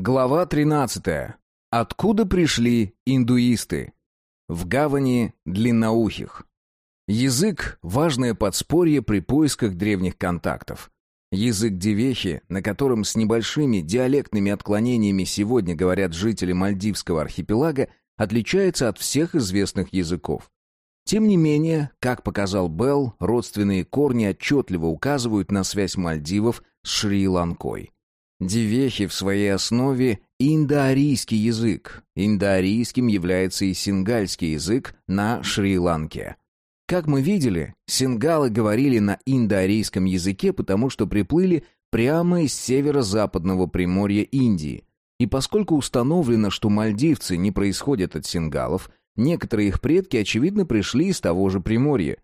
Глава 13. Откуда пришли индуисты? В гавани длинноухих. Язык – важное подспорье при поисках древних контактов. Язык девехи, на котором с небольшими диалектными отклонениями сегодня говорят жители Мальдивского архипелага, отличается от всех известных языков. Тем не менее, как показал Белл, родственные корни отчетливо указывают на связь Мальдивов с Шри-Ланкой. Девехи в своей основе индоарийский язык. Индоарийским является и сингальский язык на Шри-Ланке. Как мы видели, сингалы говорили на индоарийском языке, потому что приплыли прямо из северо-западного приморья Индии. И поскольку установлено, что мальдивцы не происходят от сингалов, некоторые их предки, очевидно, пришли из того же приморья.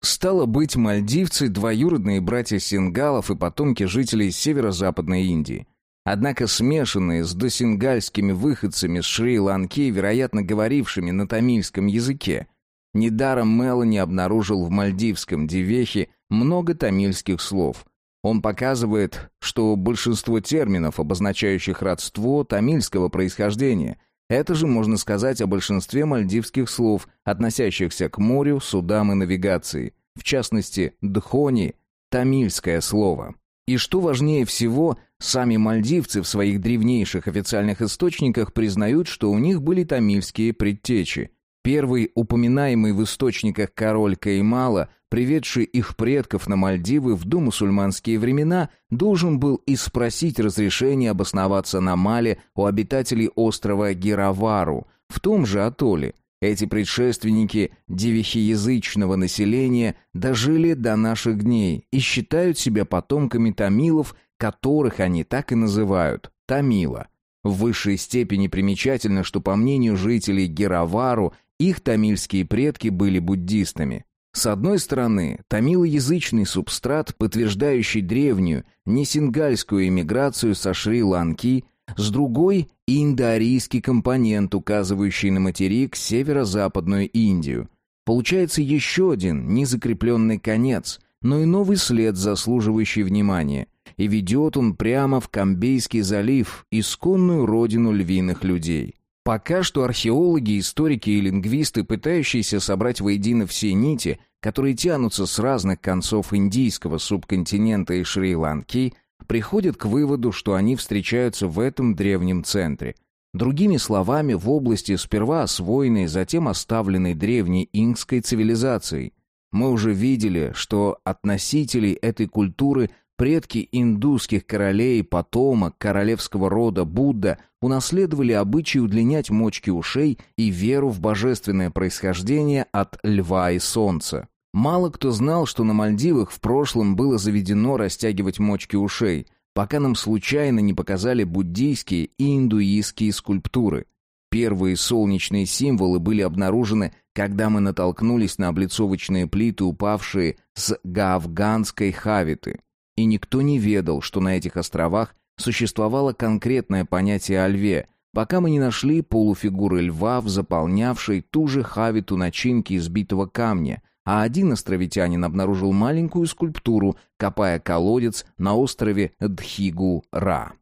Стало быть, мальдивцы – двоюродные братья сингалов и потомки жителей северо-западной Индии. Однако смешанные с досингальскими выходцами с Шри-Ланки, вероятно, говорившими на тамильском языке – Недаром Мелани обнаружил в мальдивском девехе много тамильских слов. Он показывает, что большинство терминов, обозначающих родство тамильского происхождения, это же можно сказать о большинстве мальдивских слов, относящихся к морю, судам и навигации, в частности, дхони – тамильское слово. И что важнее всего, сами мальдивцы в своих древнейших официальных источниках признают, что у них были тамильские предтечи – Первый, упоминаемый в источниках король Каймала, приведший их предков на Мальдивы в домусульманские времена, должен был и спросить разрешения обосноваться на Мале у обитателей острова Гиравару, в том же атолле. Эти предшественники девихиязычного населения дожили до наших дней и считают себя потомками тамилов, которых они так и называют – тамила. В высшей степени примечательно, что по мнению жителей Геравару их тамильские предки были буддистами. С одной стороны, тамилоязычный субстрат, подтверждающий древнюю, несингальскую эмиграцию со Шри-Ланки, с другой – индоарийский компонент, указывающий на материк северо-западную Индию. Получается еще один незакрепленный конец, но и новый след, заслуживающий внимания. И ведет он прямо в Камбейский залив, исконную родину львиных людей. Пока что археологи, историки и лингвисты, пытающиеся собрать воедино все нити, которые тянутся с разных концов индийского субконтинента и Шри-Ланки, приходят к выводу, что они встречаются в этом древнем центре. Другими словами, в области сперва освоенной, затем оставленной древней инкской цивилизацией. Мы уже видели, что от носителей этой культуры Предки индусских королей, потомок королевского рода Будда унаследовали обычай удлинять мочки ушей и веру в божественное происхождение от льва и солнца. Мало кто знал, что на Мальдивах в прошлом было заведено растягивать мочки ушей, пока нам случайно не показали буддийские и индуистские скульптуры. Первые солнечные символы были обнаружены, когда мы натолкнулись на облицовочные плиты, упавшие с гаавганской хавиты и никто не ведал, что на этих островах существовало конкретное понятие о льве, пока мы не нашли полуфигуры льва, заполнявшей ту же хавиту начинки избитого камня, а один островитянин обнаружил маленькую скульптуру, копая колодец на острове Дхигу-Ра.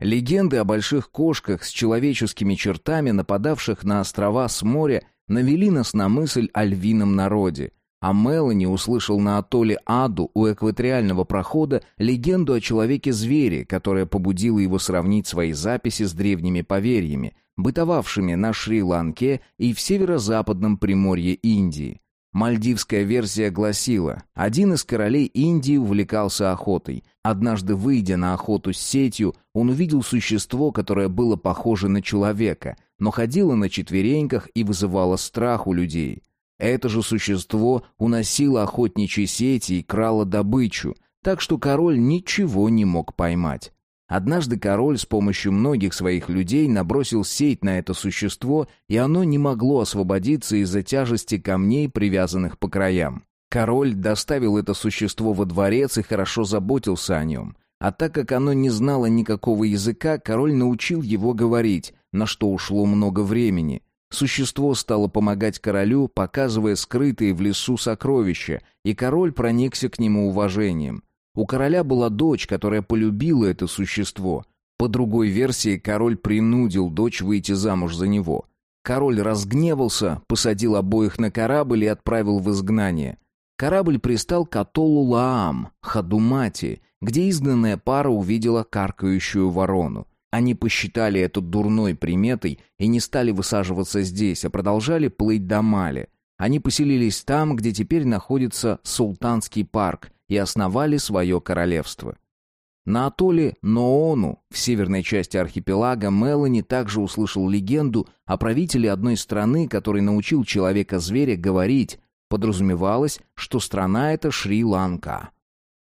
Легенды о больших кошках с человеческими чертами, нападавших на острова с моря, навели нас на мысль о львином народе – а Мелани услышал на атолле Аду у экваториального прохода легенду о человеке-звере, которая побудила его сравнить свои записи с древними поверьями, бытовавшими на Шри-Ланке и в северо-западном приморье Индии. Мальдивская версия гласила, один из королей Индии увлекался охотой. Однажды, выйдя на охоту с сетью, он увидел существо, которое было похоже на человека, но ходило на четвереньках и вызывало страх у людей. Это же существо уносило охотничьи сети и крало добычу, так что король ничего не мог поймать. Однажды король с помощью многих своих людей набросил сеть на это существо, и оно не могло освободиться из-за тяжести камней, привязанных по краям. Король доставил это существо во дворец и хорошо заботился о нем. А так как оно не знало никакого языка, король научил его говорить, на что ушло много времени. Существо стало помогать королю, показывая скрытые в лесу сокровища, и король проникся к нему уважением. У короля была дочь, которая полюбила это существо. По другой версии, король принудил дочь выйти замуж за него. Король разгневался, посадил обоих на корабль и отправил в изгнание. Корабль пристал к атоллу Лаам, Хадумати, где изгнанная пара увидела каркающую ворону. Они посчитали это дурной приметой и не стали высаживаться здесь, а продолжали плыть до Мали. Они поселились там, где теперь находится Султанский парк, и основали свое королевство. На атолле Ноону, в северной части архипелага, Мелани также услышал легенду о правителе одной страны, который научил человека-зверя говорить. Подразумевалось, что страна эта Шри-Ланка.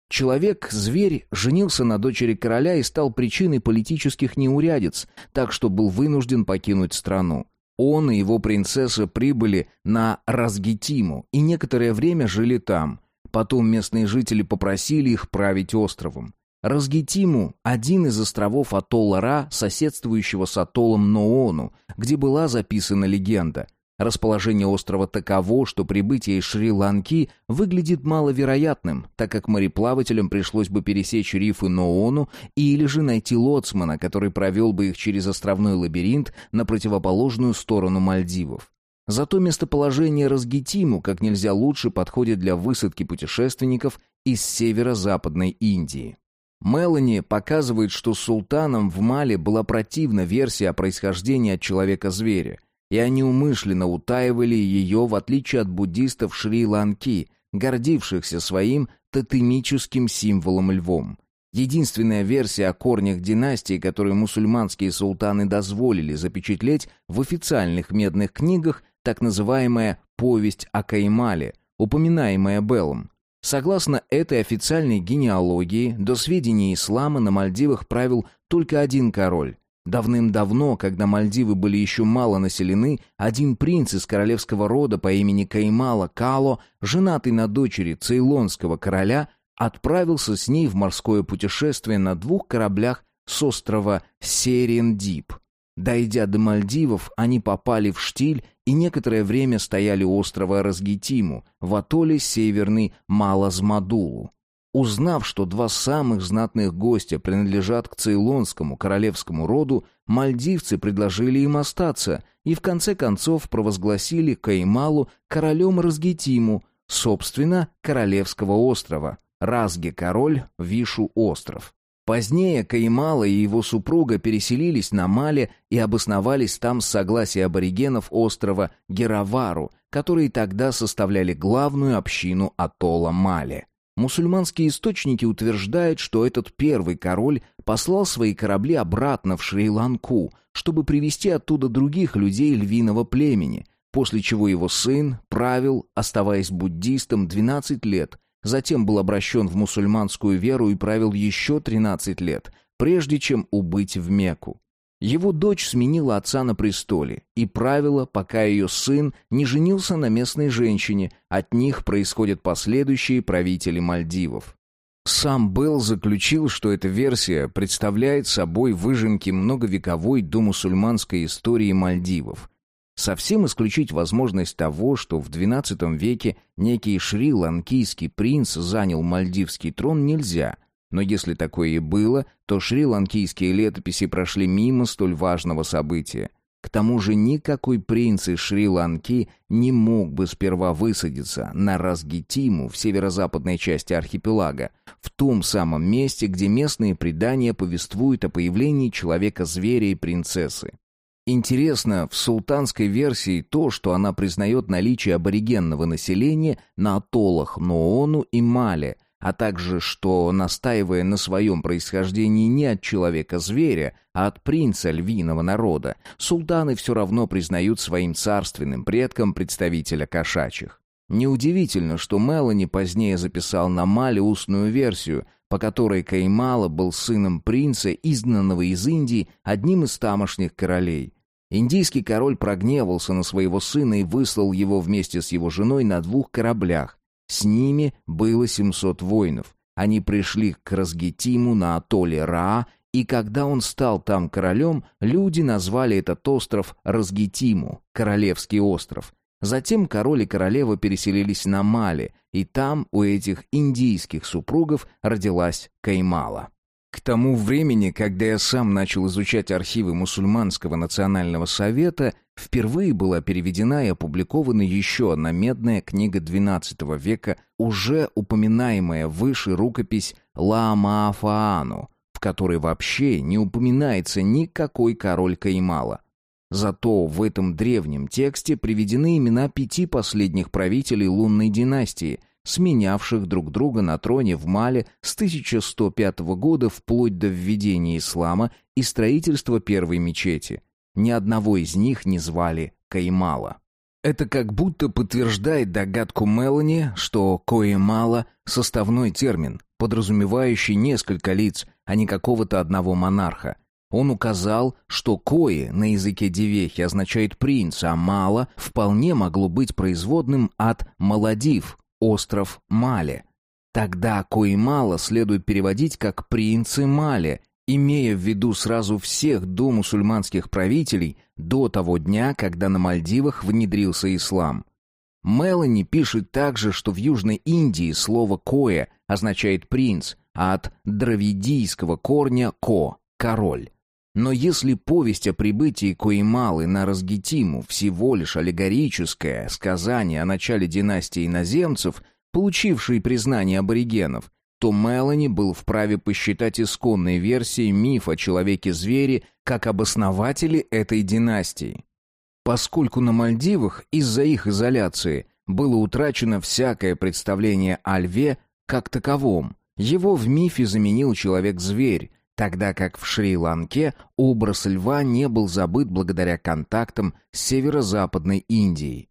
Человек-зверь женился на дочери короля и стал причиной политических неурядиц, так что был вынужден покинуть страну. Он и его принцесса прибыли на Разгитиму и некоторое время жили там. Потом местные жители попросили их править островом. Разгитиму – один из островов атолла Ра, соседствующего с атоллом Ноону, где была записана легенда. Расположение острова таково, что прибытие из Шри-Ланки выглядит маловероятным, так как мореплавателям пришлось бы пересечь рифы Ноону или же найти лоцмана, который провел бы их через островной лабиринт на противоположную сторону Мальдивов. Зато местоположение Разгитиму как нельзя лучше подходит для высадки путешественников из северо-западной Индии. Мелани показывает, что султанам в Мали была противна версия о происхождении от человека-зверя, и они умышленно утаивали ее, в отличие от буддистов Шри-Ланки, гордившихся своим тотемическим символом львом. Единственная версия о корнях династии, которую мусульманские султаны дозволили запечатлеть в официальных медных книгах, так называемая «Повесть о Каймале», упоминаемая Беллом. Согласно этой официальной генеалогии, до сведения ислама на Мальдивах правил только один король. Давным-давно, когда Мальдивы были еще мало населены, один принц из королевского рода по имени Каймала Кало, женатый на дочери цейлонского короля, отправился с ней в морское путешествие на двух кораблях с острова Серендип. Дойдя до Мальдивов, они попали в штиль и некоторое время стояли у острова Разгитиму, в атолле Северный Малазмадулу. Узнав, что два самых знатных гостя принадлежат к цейлонскому королевскому роду, мальдивцы предложили им остаться и в конце концов провозгласили Каймалу королем Разгитиму, собственно, королевского острова. Разге-король, Вишу-остров. Позднее Каймала и его супруга переселились на Мале и обосновались там с согласия аборигенов острова Геравару, которые тогда составляли главную общину атолла Мале. Мусульманские источники утверждают, что этот первый король послал свои корабли обратно в Шри-Ланку, чтобы привести оттуда других людей львиного племени, после чего его сын правил, оставаясь буддистом 12 лет – Затем был обращен в мусульманскую веру и правил еще 13 лет, прежде чем убыть в Мекку. Его дочь сменила отца на престоле и правила, пока ее сын не женился на местной женщине, от них происходят последующие правители Мальдивов. Сам Белл заключил, что эта версия представляет собой выжимки многовековой домусульманской истории Мальдивов, Совсем исключить возможность того, что в XII веке некий шри-ланкийский принц занял мальдивский трон, нельзя. Но если такое и было, то шри-ланкийские летописи прошли мимо столь важного события. К тому же никакой принц из Шри-Ланки не мог бы сперва высадиться на Разгитиму в северо-западной части архипелага, в том самом месте, где местные предания повествуют о появлении человека-зверя и принцессы. Интересно в султанской версии то, что она признает наличие аборигенного населения на атоллах Ноону и Мале, а также что, настаивая на своем происхождении не от человека-зверя, а от принца львиного народа, султаны все равно признают своим царственным предком представителя кошачьих. Неудивительно, что Мелани позднее записал на Мале устную версию, по которой Каймала был сыном принца, изгнанного из Индии одним из тамошних королей – Индийский король прогневался на своего сына и выслал его вместе с его женой на двух кораблях. С ними было 700 воинов. Они пришли к Разгетиму на атолле Ра, и когда он стал там королем, люди назвали этот остров Разгетиму, Королевский остров. Затем король и королева переселились на Мали, и там у этих индийских супругов родилась Каймала. К тому времени, когда я сам начал изучать архивы Мусульманского национального совета, впервые была переведена и опубликована еще одна медная книга XII века, уже упоминаемая выше рукопись Ла-Маафаану, в которой вообще не упоминается никакой король Каймала. Зато в этом древнем тексте приведены имена пяти последних правителей лунной династии – сменявших друг друга на троне в Мале с 1105 года вплоть до введения ислама и строительства первой мечети. Ни одного из них не звали Каймала. Это как будто подтверждает догадку Мелани, что Коимала — составной термин, подразумевающий несколько лиц, а не какого-то одного монарха. Он указал, что Кои на языке Дивехи означает «принц», а «мало» вполне могло быть производным от «молодив», остров Мале. Тогда Коимала следует переводить как «принцы Мале», имея в виду сразу всех до мусульманских правителей до того дня, когда на Мальдивах внедрился ислам. Мелани пишет также, что в Южной Индии слово «коэ» означает «принц», а от дравидийского корня «ко» — «король». Но если повесть о прибытии Коималы на Разгитиму всего лишь аллегорическое сказание о начале династии иноземцев, получившей признание аборигенов, то Мелани был вправе посчитать исконной версией миф о человеке-звере как обоснователи этой династии. Поскольку на Мальдивах из-за их изоляции было утрачено всякое представление о льве как таковом, его в мифе заменил человек-зверь, тогда как в Шри-Ланке образ льва не был забыт благодаря контактам с северо-западной Индией.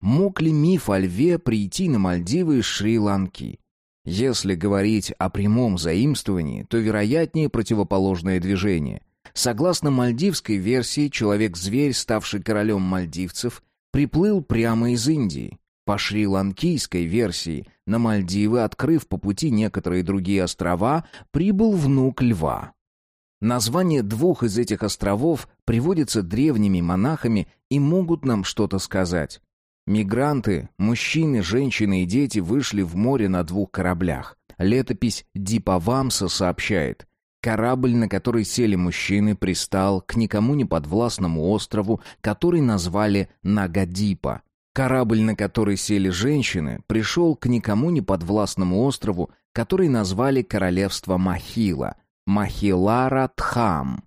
Мог ли миф о льве прийти на Мальдивы из Шри-Ланки? Если говорить о прямом заимствовании, то вероятнее противоположное движение. Согласно мальдивской версии, человек-зверь, ставший королем мальдивцев, приплыл прямо из Индии. По шри-ланкийской версии, на Мальдивы, открыв по пути некоторые другие острова, прибыл внук льва. Название двух из этих островов приводится древними монахами и могут нам что-то сказать. Мигранты, мужчины, женщины и дети вышли в море на двух кораблях. Летопись Дипавамса сообщает, корабль, на который сели мужчины, пристал к никому не подвластному острову, который назвали Нагадипа. Корабль, на который сели женщины, пришел к никому не подвластному острову, который назвали Королевство Махила, Махилара Тхам.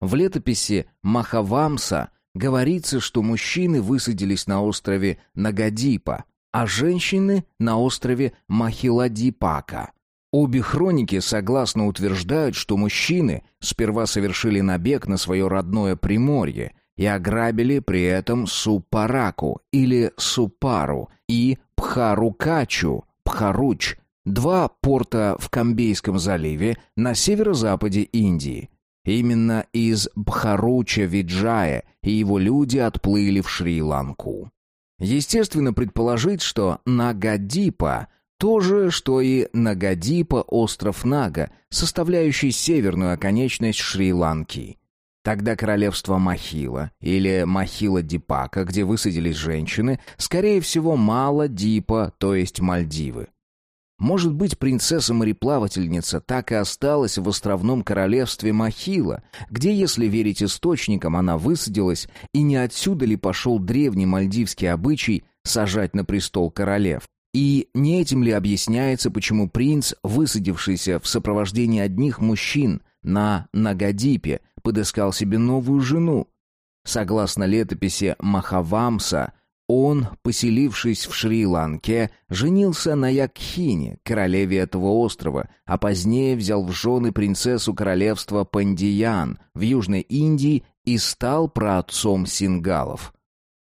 В летописи Махавамса говорится, что мужчины высадились на острове Нагадипа, а женщины на острове Махиладипака. Обе хроники согласно утверждают, что мужчины сперва совершили набег на свое родное Приморье – и ограбили при этом Супараку или Супару и Пхарукачу, Пхаруч, два порта в Камбейском заливе на северо-западе Индии. Именно из Бхаруча Виджая и его люди отплыли в Шри-Ланку. Естественно предположить, что Нагадипа то же, что и Нагадипа, остров Нага, составляющий северную оконечность Шри-Ланки. Тогда королевство Махила или Махила-Дипака, где высадились женщины, скорее всего, Мала-Дипа, то есть Мальдивы. Может быть, принцесса-мореплавательница так и осталась в островном королевстве Махила, где, если верить источникам, она высадилась, и не отсюда ли пошел древний мальдивский обычай сажать на престол королев. И не этим ли объясняется, почему принц, высадившийся в сопровождении одних мужчин на Нагадипе, подыскал себе новую жену. Согласно летописи Махавамса, он, поселившись в Шри-Ланке, женился на Якхине, королеве этого острова, а позднее взял в жены принцессу королевства Пандиян в Южной Индии и стал праотцом сингалов.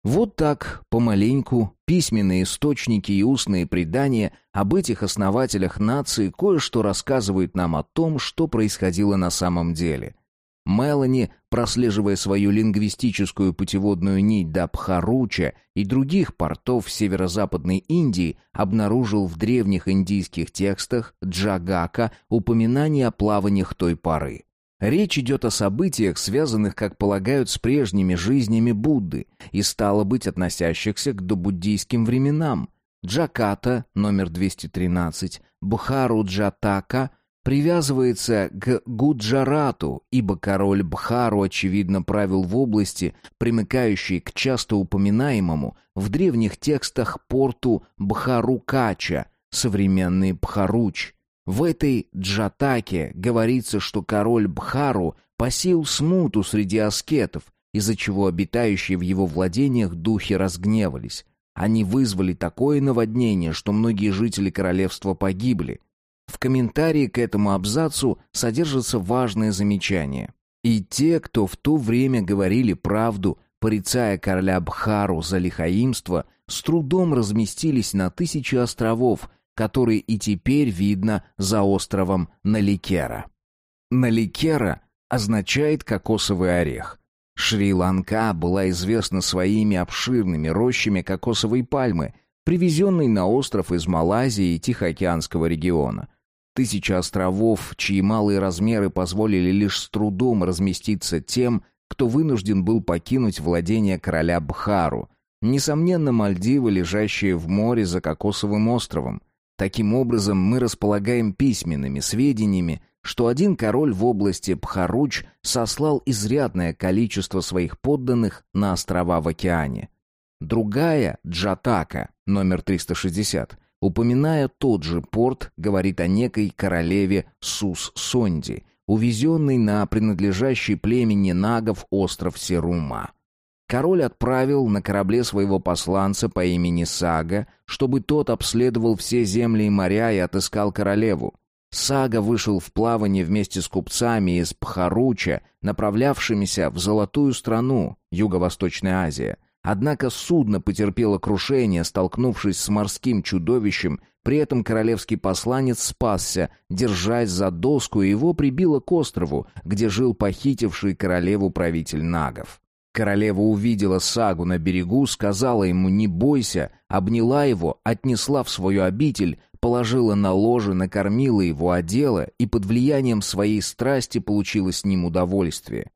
Вот так, помаленьку, письменные источники и устные предания об этих основателях нации кое-что рассказывают нам о том, что происходило на самом деле – Мелани, прослеживая свою лингвистическую путеводную нить до Пхаруча и других портов северо-западной Индии, обнаружил в древних индийских текстах Джагака упоминание о плаваниях той поры. Речь идет о событиях, связанных, как полагают, с прежними жизнями Будды и, стало быть, относящихся к добуддийским временам. Джаката, номер 213, Бхару Джатака – привязывается к Гуджарату, ибо король Бхару, очевидно, правил в области, примыкающей к часто упоминаемому в древних текстах порту Бхарукача, современный Бхаруч. В этой джатаке говорится, что король Бхару посеял смуту среди аскетов, из-за чего обитающие в его владениях духи разгневались. Они вызвали такое наводнение, что многие жители королевства погибли. В комментарии к этому абзацу содержится важное замечание. И те, кто в то время говорили правду, порицая короля Бхару за лихаимство, с трудом разместились на тысячи островов, которые и теперь видно за островом Наликера. Наликера означает кокосовый орех. Шри-Ланка была известна своими обширными рощами кокосовой пальмы, привезенной на остров из Малайзии и Тихоокеанского региона. Тысяча островов, чьи малые размеры позволили лишь с трудом разместиться тем, кто вынужден был покинуть владение короля Бхару. Несомненно, Мальдивы, лежащие в море за Кокосовым островом. Таким образом, мы располагаем письменными сведениями, что один король в области Бхаруч сослал изрядное количество своих подданных на острова в океане. Другая, Джатака, номер 360, упоминая тот же порт, говорит о некой королеве Сус-Сонди, увезенной на принадлежащий племени нагов остров Серума. Король отправил на корабле своего посланца по имени Сага, чтобы тот обследовал все земли и моря и отыскал королеву. Сага вышел в плавание вместе с купцами из Пхаруча, направлявшимися в Золотую страну, Юго-Восточная Азия. Однако судно потерпело крушение, столкнувшись с морским чудовищем, при этом королевский посланец спасся, держась за доску, и его прибило к острову, где жил похитивший королеву правитель нагов. Королева увидела сагу на берегу, сказала ему «не бойся», обняла его, отнесла в свою обитель, положила на ложе, накормила его, одела и под влиянием своей страсти получила с ним удовольствие.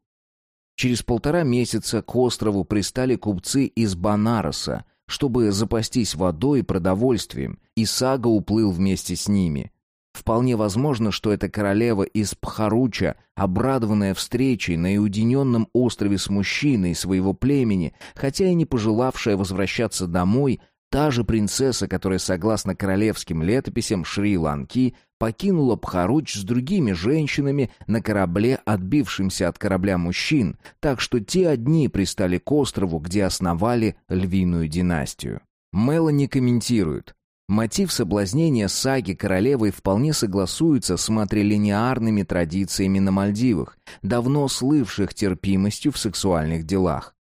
Через полтора месяца к острову пристали купцы из Банароса, чтобы запастись водой и продовольствием, и Сага уплыл вместе с ними. Вполне возможно, что эта королева из Пхаруча, обрадованная встречей на уединенном острове с мужчиной своего племени, хотя и не пожелавшая возвращаться домой, Та же принцесса, которая, согласно королевским летописям Шри-Ланки, покинула Пхаруч с другими женщинами на корабле, отбившимся от корабля мужчин, так что те одни пристали к острову, где основали львиную династию. Мелани комментирует. Мотив соблазнения саги королевой вполне согласуется с матрилиниарными традициями на Мальдивах, давно слывших терпимостью в сексуальных делах.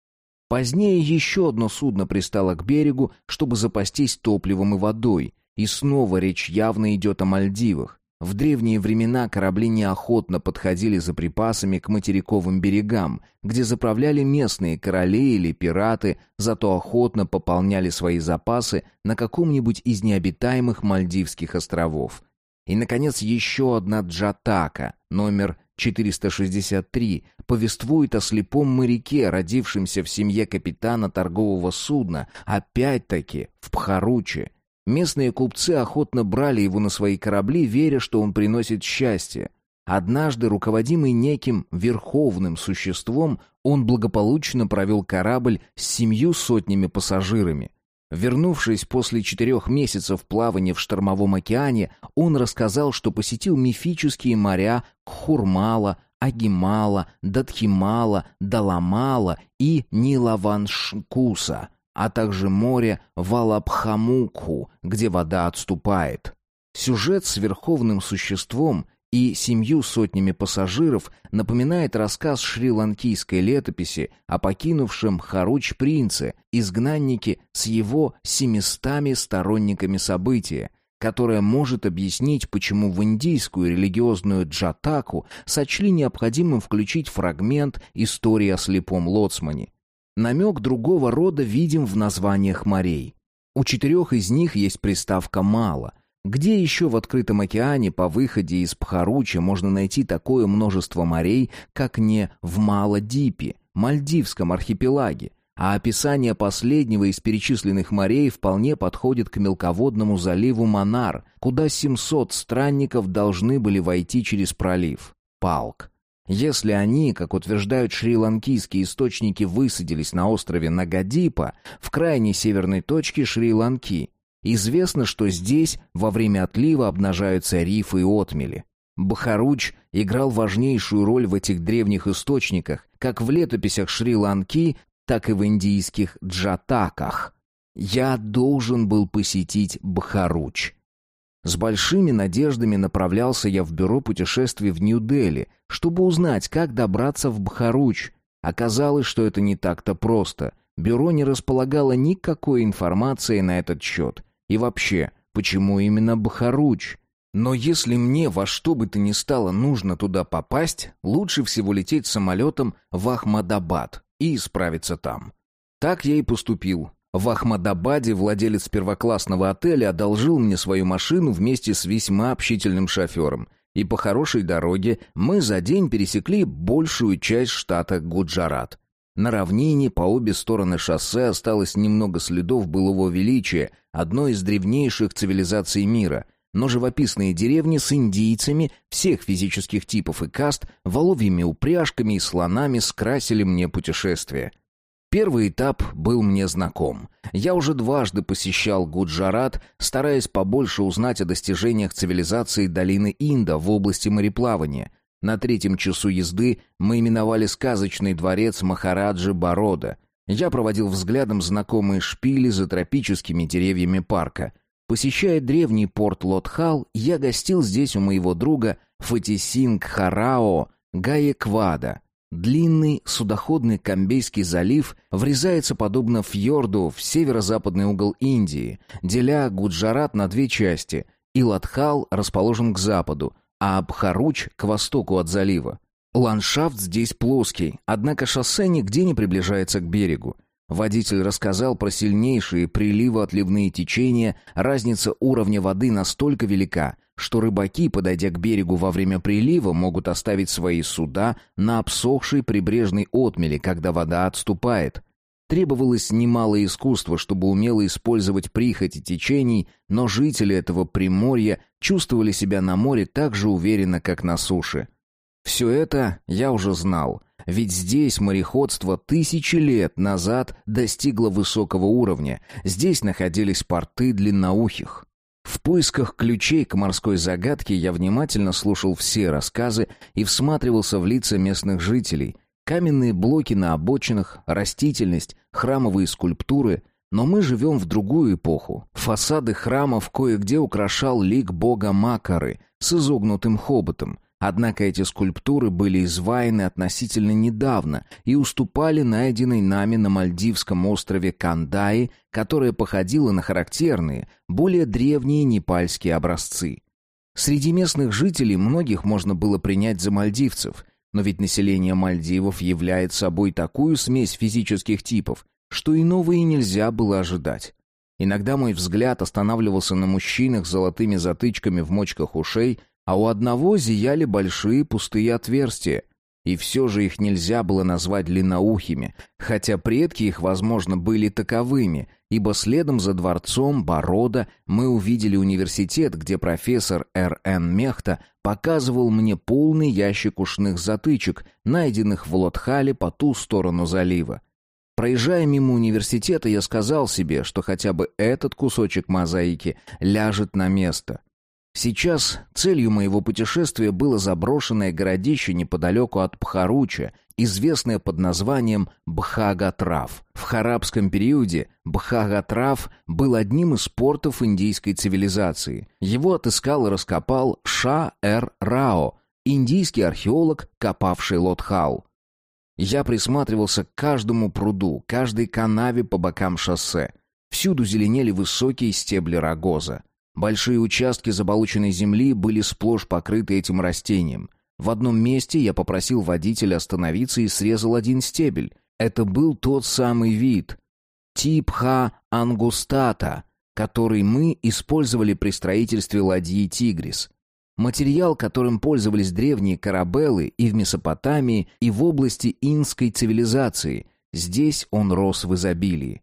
Позднее еще одно судно пристало к берегу, чтобы запастись топливом и водой. И снова речь явно идет о Мальдивах. В древние времена корабли неохотно подходили за припасами к материковым берегам, где заправляли местные короли или пираты, зато охотно пополняли свои запасы на каком-нибудь из необитаемых Мальдивских островов. И, наконец, еще одна джатака, номер 463 повествует о слепом моряке, родившемся в семье капитана торгового судна, опять-таки в Пхаруче. Местные купцы охотно брали его на свои корабли, веря, что он приносит счастье. Однажды, руководимый неким верховным существом, он благополучно провел корабль с семью сотнями пассажирами. Вернувшись после четырех месяцев плавания в штормовом океане, он рассказал, что посетил мифические моря Кхурмала, Агимала, Датхимала, Даламала и Нилаваншкуса, а также море Валабхамукху, где вода отступает. Сюжет с верховным существом и семью сотнями пассажиров напоминает рассказ шри-ланкийской летописи о покинувшем Харуч-принце, изгнаннике с его семистами сторонниками события, которое может объяснить, почему в индийскую религиозную джатаку сочли необходимым включить фрагмент истории о слепом лоцмане. Намек другого рода видим в названиях морей. У четырех из них есть приставка «мало», где еще в открытом океане по выходе из Пхаруча можно найти такое множество морей, как не в Маладипе, Мальдивском архипелаге, а описание последнего из перечисленных морей вполне подходит к мелководному заливу Монар, куда 700 странников должны были войти через пролив. Палк. Если они, как утверждают шри-ланкийские источники, высадились на острове Нагадипа, в крайней северной точке Шри-Ланки, известно, что здесь во время отлива обнажаются рифы и отмели. Бахаруч играл важнейшую роль в этих древних источниках, как в летописях Шри-Ланки, так и в индийских джатаках. Я должен был посетить Бахаруч. С большими надеждами направлялся я в бюро путешествий в Нью-Дели, чтобы узнать, как добраться в Бхаруч. Оказалось, что это не так-то просто. Бюро не располагало никакой информации на этот счет. И вообще, почему именно Бхаруч? Но если мне во что бы то ни стало нужно туда попасть, лучше всего лететь самолетом в Ахмадабад и исправиться там. Так я и поступил, в Ахмадабаде владелец первоклассного отеля одолжил мне свою машину вместе с весьма общительным шофером. И по хорошей дороге мы за день пересекли большую часть штата Гуджарат. На равнине по обе стороны шоссе осталось немного следов былого величия, одной из древнейших цивилизаций мира — но живописные деревни с индийцами всех физических типов и каст, воловьими упряжками и слонами скрасили мне путешествие. Первый этап был мне знаком. Я уже дважды посещал Гуджарат, стараясь побольше узнать о достижениях цивилизации долины Инда в области мореплавания. На третьем часу езды мы именовали сказочный дворец Махараджи Барода. Я проводил взглядом знакомые шпили за тропическими деревьями парка. Посещая древний порт Лотхал, я гостил здесь у моего друга Фатисинг Харао Гаеквада — Длинный судоходный Камбейский залив врезается подобно фьорду в северо-западный угол Индии, деля Гуджарат на две части, и Латхал расположен к западу, а Абхаруч к востоку от залива. Ландшафт здесь плоский, однако шоссе нигде не приближается к берегу. Водитель рассказал про сильнейшие приливо-отливные течения, разница уровня воды настолько велика, что рыбаки, подойдя к берегу во время прилива, могут оставить свои суда на обсохшей прибрежной отмели, когда вода отступает. Требовалось немало искусства, чтобы умело использовать прихоти течений, но жители этого приморья чувствовали себя на море так же уверенно, как на суше. Все это я уже знал, ведь здесь мореходство тысячи лет назад достигло высокого уровня, здесь находились порты длинноухих. В поисках ключей к морской загадке я внимательно слушал все рассказы и всматривался в лица местных жителей. Каменные блоки на обочинах, растительность, храмовые скульптуры. Но мы живем в другую эпоху. Фасады храмов кое-где украшал лик бога Макары с изогнутым хоботом. Однако эти скульптуры были изваяны относительно недавно и уступали найденной нами на Мальдивском острове Кандаи, которая походила на характерные, более древние непальские образцы. Среди местных жителей многих можно было принять за мальдивцев, но ведь население Мальдивов является собой такую смесь физических типов, что иного и нельзя было ожидать. Иногда мой взгляд останавливался на мужчинах с золотыми затычками в мочках ушей, а у одного зияли большие пустые отверстия, и все же их нельзя было назвать длинноухими, хотя предки их, возможно, были таковыми, ибо следом за дворцом Борода мы увидели университет, где профессор Р.Н. Мехта показывал мне полный ящик ушных затычек, найденных в Лотхале по ту сторону залива. Проезжая мимо университета, я сказал себе, что хотя бы этот кусочек мозаики ляжет на место. Сейчас целью моего путешествия было заброшенное городище неподалеку от Пхаруча, известное под названием Бхагатрав. В харабском периоде Бхагатрав был одним из портов индийской цивилизации. Его отыскал и раскопал Ша-Эр Рао, индийский археолог, копавший Лотхау. Я присматривался к каждому пруду, каждой канаве по бокам шоссе. Всюду зеленели высокие стебли рогоза. Большие участки заболоченной земли были сплошь покрыты этим растением. В одном месте я попросил водителя остановиться и срезал один стебель. Это был тот самый вид Типха ангустата, который мы использовали при строительстве ладьи «Тигрис». Материал, которым пользовались древние корабелы и в Месопотамии, и в области инской цивилизации. здесь он рос в изобилии.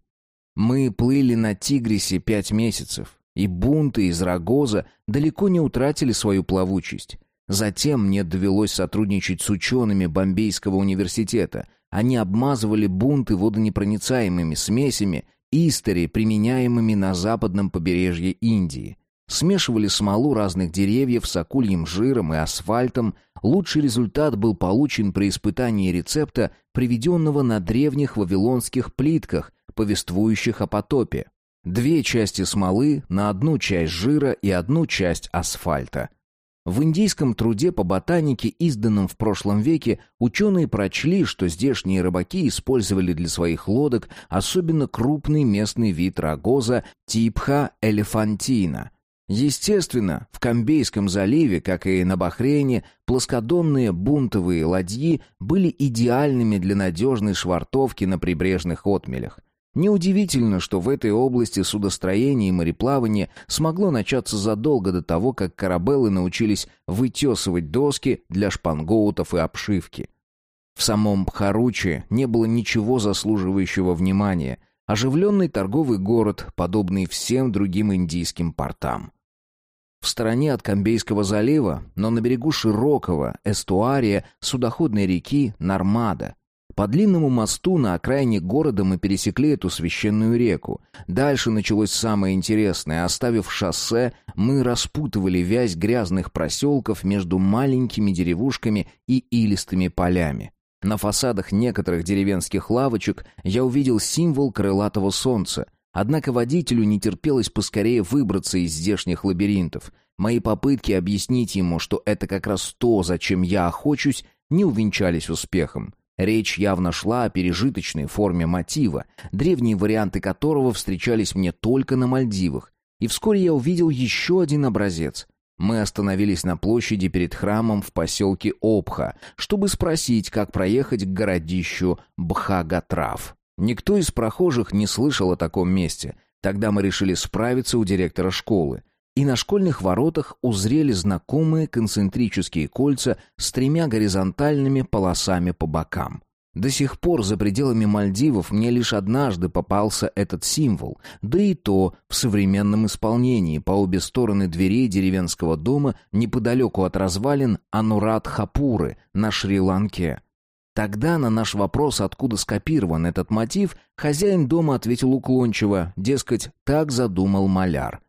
Мы плыли на Тигрисе пять месяцев, и бунты из Рогоза далеко не утратили свою плавучесть. Затем мне довелось сотрудничать с учеными Бомбейского университета. Они обмазывали бунты водонепроницаемыми смесями, истори, применяемыми на западном побережье Индии. Смешивали смолу разных деревьев с акульим жиром и асфальтом. Лучший результат был получен при испытании рецепта, приведенного на древних вавилонских плитках, повествующих о потопе. Две части смолы на одну часть жира и одну часть асфальта. В индийском труде по ботанике, изданном в прошлом веке, ученые прочли, что здешние рыбаки использовали для своих лодок особенно крупный местный вид рогоза типха элефантина. Естественно, в Камбейском заливе, как и на Бахрейне, плоскодонные бунтовые ладьи были идеальными для надежной швартовки на прибрежных отмелях. Неудивительно, что в этой области судостроение и мореплавание смогло начаться задолго до того, как корабелы научились вытесывать доски для шпангоутов и обшивки. В самом Бхаруче не было ничего заслуживающего внимания. Оживленный торговый город, подобный всем другим индийским портам. В стороне от Камбейского залива, но на берегу широкого эстуария судоходной реки Нармада – по длинному мосту на окраине города мы пересекли эту священную реку. Дальше началось самое интересное. Оставив шоссе, мы распутывали вязь грязных проселков между маленькими деревушками и илистыми полями. На фасадах некоторых деревенских лавочек я увидел символ крылатого солнца. Однако водителю не терпелось поскорее выбраться из здешних лабиринтов. Мои попытки объяснить ему, что это как раз то, зачем я охочусь, не увенчались успехом. Речь явно шла о пережиточной форме мотива, древние варианты которого встречались мне только на Мальдивах. И вскоре я увидел еще один образец. Мы остановились на площади перед храмом в поселке Обха, чтобы спросить, как проехать к городищу Бхагатрав. Никто из прохожих не слышал о таком месте. Тогда мы решили справиться у директора школы и на школьных воротах узрели знакомые концентрические кольца с тремя горизонтальными полосами по бокам. До сих пор за пределами Мальдивов мне лишь однажды попался этот символ, да и то в современном исполнении по обе стороны дверей деревенского дома неподалеку от развалин Анурат-Хапуры на Шри-Ланке. Тогда на наш вопрос, откуда скопирован этот мотив, хозяин дома ответил уклончиво, дескать, так задумал маляр.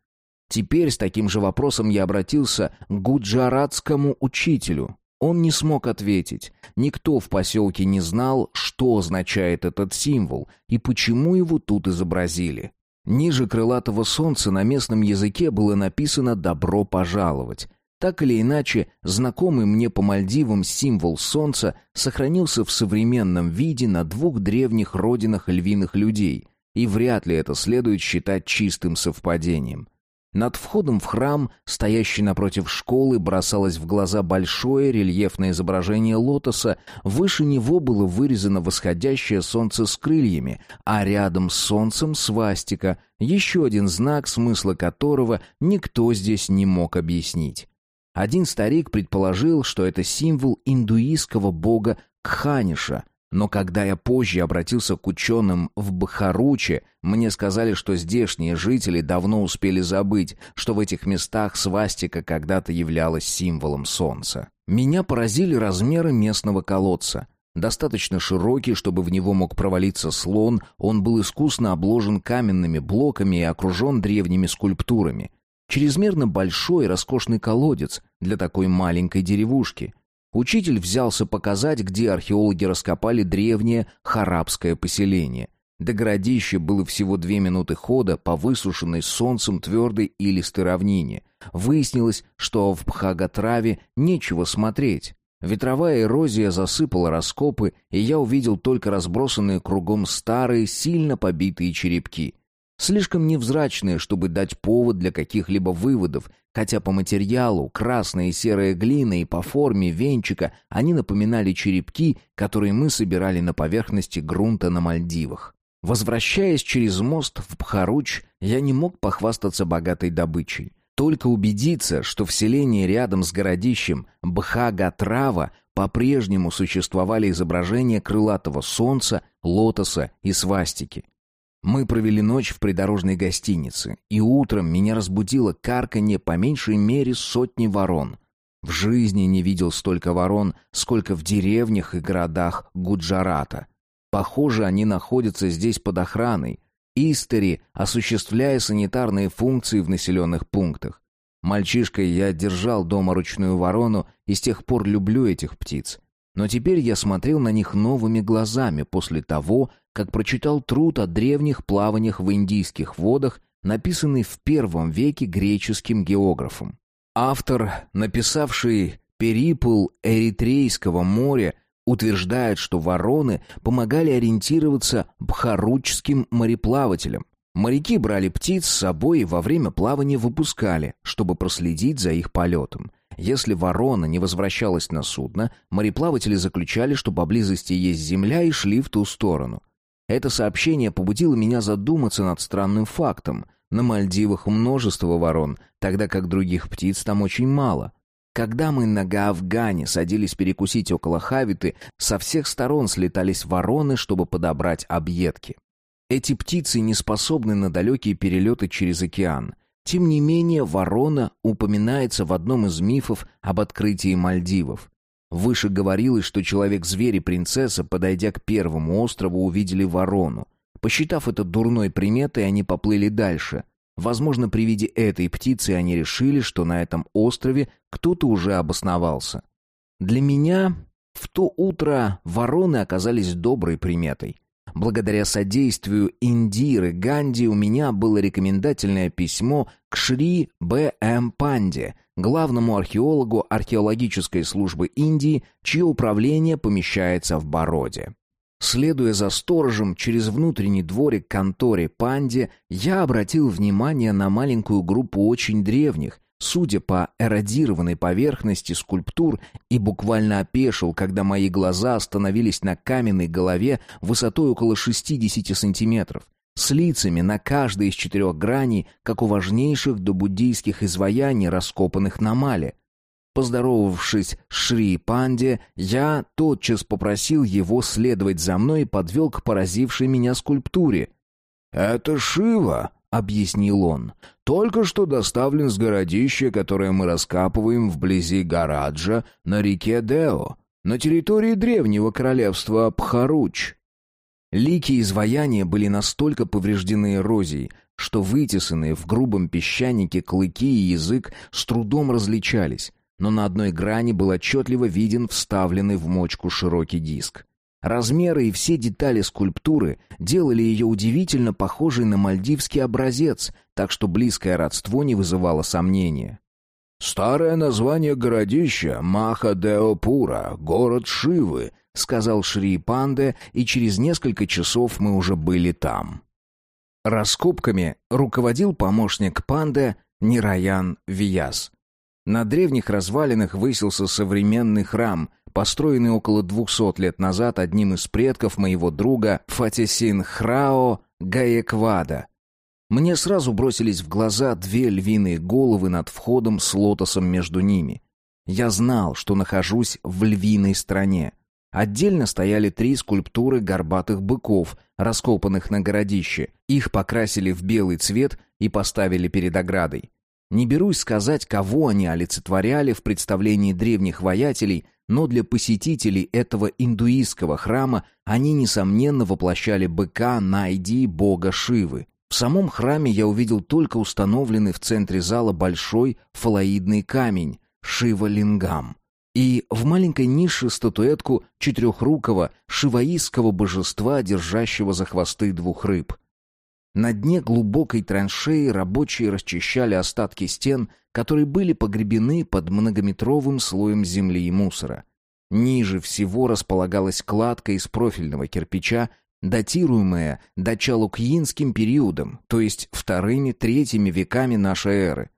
Теперь с таким же вопросом я обратился к гуджаратскому учителю. Он не смог ответить. Никто в поселке не знал, что означает этот символ и почему его тут изобразили. Ниже крылатого солнца на местном языке было написано «добро пожаловать». Так или иначе, знакомый мне по Мальдивам символ солнца сохранился в современном виде на двух древних родинах львиных людей, и вряд ли это следует считать чистым совпадением. Над входом в храм, стоящий напротив школы, бросалось в глаза большое рельефное изображение лотоса, выше него было вырезано восходящее солнце с крыльями, а рядом с солнцем свастика, еще один знак, смысла которого никто здесь не мог объяснить. Один старик предположил, что это символ индуистского бога Кханиша — но когда я позже обратился к ученым в Бхаруче, мне сказали, что здешние жители давно успели забыть, что в этих местах свастика когда-то являлась символом солнца. Меня поразили размеры местного колодца. Достаточно широкий, чтобы в него мог провалиться слон, он был искусно обложен каменными блоками и окружен древними скульптурами. Чрезмерно большой роскошный колодец для такой маленькой деревушки — Учитель взялся показать, где археологи раскопали древнее харабское поселение. До городища было всего две минуты хода по высушенной солнцем твердой и листой равнине. Выяснилось, что в Бхагатраве нечего смотреть. Ветровая эрозия засыпала раскопы, и я увидел только разбросанные кругом старые, сильно побитые черепки. Слишком невзрачные, чтобы дать повод для каких-либо выводов, хотя по материалу, красная и серая глина и по форме венчика они напоминали черепки, которые мы собирали на поверхности грунта на Мальдивах. Возвращаясь через мост в Бхаруч, я не мог похвастаться богатой добычей. Только убедиться, что в селении рядом с городищем Бхагатрава по-прежнему существовали изображения крылатого солнца, лотоса и свастики. Мы провели ночь в придорожной гостинице, и утром меня разбудило карканье по меньшей мере сотни ворон. В жизни не видел столько ворон, сколько в деревнях и городах Гуджарата. Похоже, они находятся здесь под охраной, Истери, осуществляя санитарные функции в населенных пунктах. Мальчишкой я держал дома ручную ворону и с тех пор люблю этих птиц. Но теперь я смотрел на них новыми глазами после того, как прочитал труд о древних плаваниях в индийских водах, написанный в первом веке греческим географом. Автор, написавший «Перипл Эритрейского моря», утверждает, что вороны помогали ориентироваться бхаручским мореплавателям. Моряки брали птиц с собой и во время плавания выпускали, чтобы проследить за их полетом. Если ворона не возвращалась на судно, мореплаватели заключали, что поблизости есть земля и шли в ту сторону. Это сообщение побудило меня задуматься над странным фактом. На Мальдивах множество ворон, тогда как других птиц там очень мало. Когда мы на Гаавгане садились перекусить около Хавиты, со всех сторон слетались вороны, чтобы подобрать объедки. Эти птицы не способны на далекие перелеты через океан. Тем не менее, ворона упоминается в одном из мифов об открытии Мальдивов. Выше говорилось, что человек-зверь и принцесса, подойдя к первому острову, увидели ворону. Посчитав это дурной приметой, они поплыли дальше — Возможно, при виде этой птицы они решили, что на этом острове кто-то уже обосновался. Для меня в то утро вороны оказались доброй приметой. Благодаря содействию Индиры Ганди у меня было рекомендательное письмо к Шри Б. М. Панде, главному археологу археологической службы Индии, чье управление помещается в Бороде. Следуя за сторожем через внутренний дворик конторе Панде, я обратил внимание на маленькую группу очень древних, судя по эродированной поверхности скульптур, и буквально опешил, когда мои глаза остановились на каменной голове высотой около 60 сантиметров, с лицами на каждой из четырех граней, как у важнейших добуддийских изваяний, раскопанных на Мале — Поздоровавшись с Шри Панде, я тотчас попросил его следовать за мной и подвел к поразившей меня скульптуре. «Это Шива», — объяснил он, — «только что доставлен с городища, которое мы раскапываем вблизи Гараджа на реке Део, на территории древнего королевства Пхаруч». Лики изваяния были настолько повреждены эрозией, что вытесанные в грубом песчанике клыки и язык с трудом различались, но на одной грани был отчетливо виден вставленный в мочку широкий диск. Размеры и все детали скульптуры делали ее удивительно похожей на мальдивский образец, так что близкое родство не вызывало сомнения. «Старое название городища — Маха-Деопура, город Шивы», — сказал Шри Панде, и через несколько часов мы уже были там. Раскопками руководил помощник Панде Нираян Вияс. На древних развалинах высился современный храм, построенный около двухсот лет назад одним из предков моего друга Фатисин Храо Гаеквада. Мне сразу бросились в глаза две львиные головы над входом с лотосом между ними. Я знал, что нахожусь в львиной стране. Отдельно стояли три скульптуры горбатых быков, раскопанных на городище. Их покрасили в белый цвет и поставили перед оградой. Не берусь сказать, кого они олицетворяли в представлении древних воятелей, но для посетителей этого индуистского храма они, несомненно, воплощали быка Найди, бога Шивы. В самом храме я увидел только установленный в центре зала большой фалоидный камень Шива-лингам и в маленькой нише статуэтку четырехрукого шиваистского божества, держащего за хвосты двух рыб — на дне глубокой траншеи рабочие расчищали остатки стен, которые были погребены под многометровым слоем земли и мусора. Ниже всего располагалась кладка из профильного кирпича, датируемая дачалукьинским периодом, то есть вторыми-третьими веками нашей эры.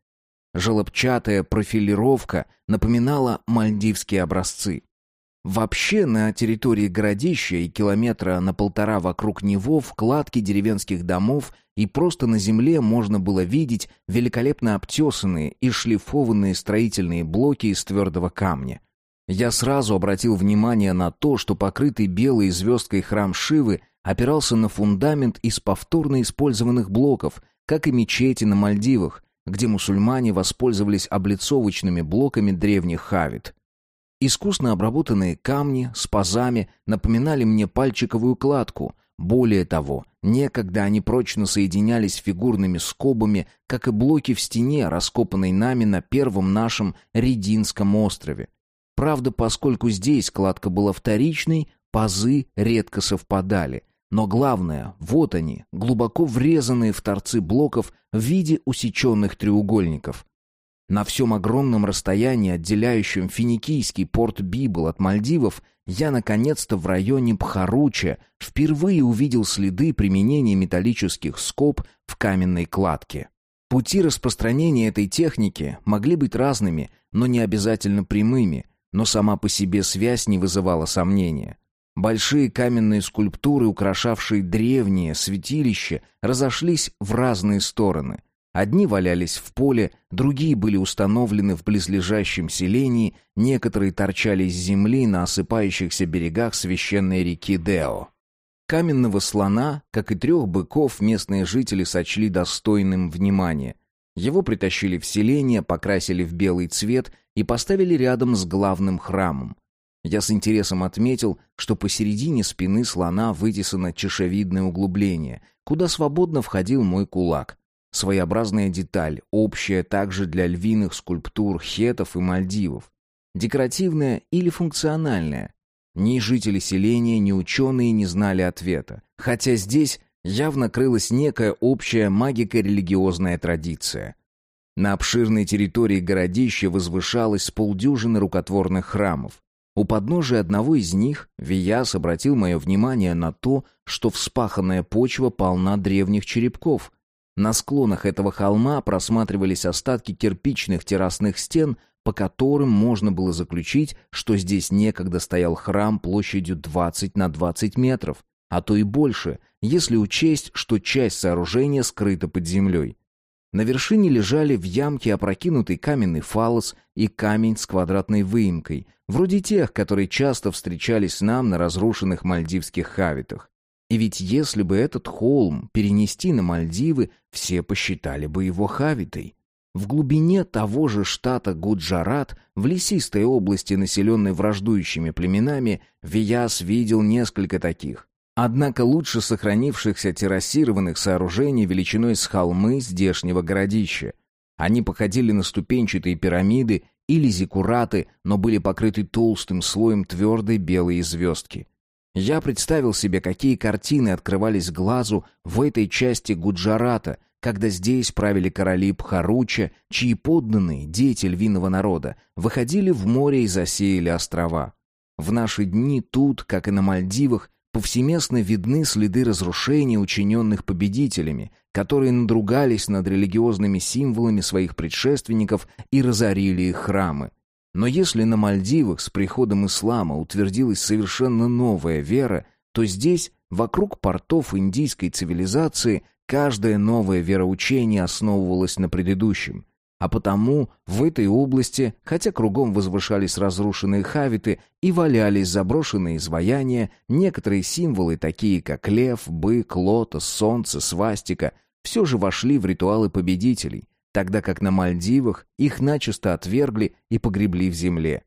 Желобчатая профилировка напоминала мальдивские образцы. Вообще, на территории городища и километра на полтора вокруг него в кладке деревенских домов и просто на земле можно было видеть великолепно обтесанные и шлифованные строительные блоки из твердого камня. Я сразу обратил внимание на то, что покрытый белой звездкой храм Шивы опирался на фундамент из повторно использованных блоков, как и мечети на Мальдивах, где мусульмане воспользовались облицовочными блоками древних хавит. Искусно обработанные камни с пазами напоминали мне пальчиковую кладку. Более того, некогда они прочно соединялись фигурными скобами, как и блоки в стене, раскопанной нами на первом нашем Рединском острове. Правда, поскольку здесь кладка была вторичной, пазы редко совпадали. Но главное, вот они, глубоко врезанные в торцы блоков в виде усеченных треугольников. На всем огромном расстоянии, отделяющем финикийский порт Библ от Мальдивов, я наконец-то в районе Пхаруча впервые увидел следы применения металлических скоб в каменной кладке. Пути распространения этой техники могли быть разными, но не обязательно прямыми, но сама по себе связь не вызывала сомнения. Большие каменные скульптуры, украшавшие древние святилища, разошлись в разные стороны. Одни валялись в поле, другие были установлены в близлежащем селении, некоторые торчали из земли на осыпающихся берегах священной реки Део. Каменного слона, как и трех быков, местные жители сочли достойным внимания. Его притащили в селение, покрасили в белый цвет и поставили рядом с главным храмом. Я с интересом отметил, что посередине спины слона вытесано чешевидное углубление, куда свободно входил мой кулак. Своеобразная деталь, общая также для львиных скульптур хетов и Мальдивов. Декоративная или функциональная? Ни жители селения, ни ученые не знали ответа. Хотя здесь явно крылась некая общая магико-религиозная традиция. На обширной территории городища возвышалось полдюжины рукотворных храмов. У подножия одного из них Вияс обратил мое внимание на то, что вспаханная почва полна древних черепков, на склонах этого холма просматривались остатки кирпичных террасных стен, по которым можно было заключить, что здесь некогда стоял храм площадью 20 на 20 метров, а то и больше, если учесть, что часть сооружения скрыта под землей. На вершине лежали в ямке опрокинутый каменный фалос и камень с квадратной выемкой, вроде тех, которые часто встречались нам на разрушенных мальдивских хавитах. И ведь если бы этот холм перенести на Мальдивы, все посчитали бы его хавитой. В глубине того же штата Гуджарат, в лесистой области, населенной враждующими племенами, Вияс видел несколько таких. Однако лучше сохранившихся террасированных сооружений величиной с холмы здешнего городища. Они походили на ступенчатые пирамиды или зиккураты, но были покрыты толстым слоем твердой белой звездки. Я представил себе, какие картины открывались глазу в этой части Гуджарата, когда здесь правили короли Пхаруча, чьи подданные, дети львиного народа, выходили в море и засеяли острова. В наши дни тут, как и на Мальдивах, повсеместно видны следы разрушений, учиненных победителями, которые надругались над религиозными символами своих предшественников и разорили их храмы. Но если на Мальдивах с приходом ислама утвердилась совершенно новая вера, то здесь, вокруг портов индийской цивилизации, каждое новое вероучение основывалось на предыдущем. А потому в этой области, хотя кругом возвышались разрушенные хавиты и валялись заброшенные изваяния, некоторые символы, такие как лев, бык, лотос, солнце, свастика, все же вошли в ритуалы победителей – тогда как на Мальдивах их начисто отвергли и погребли в земле.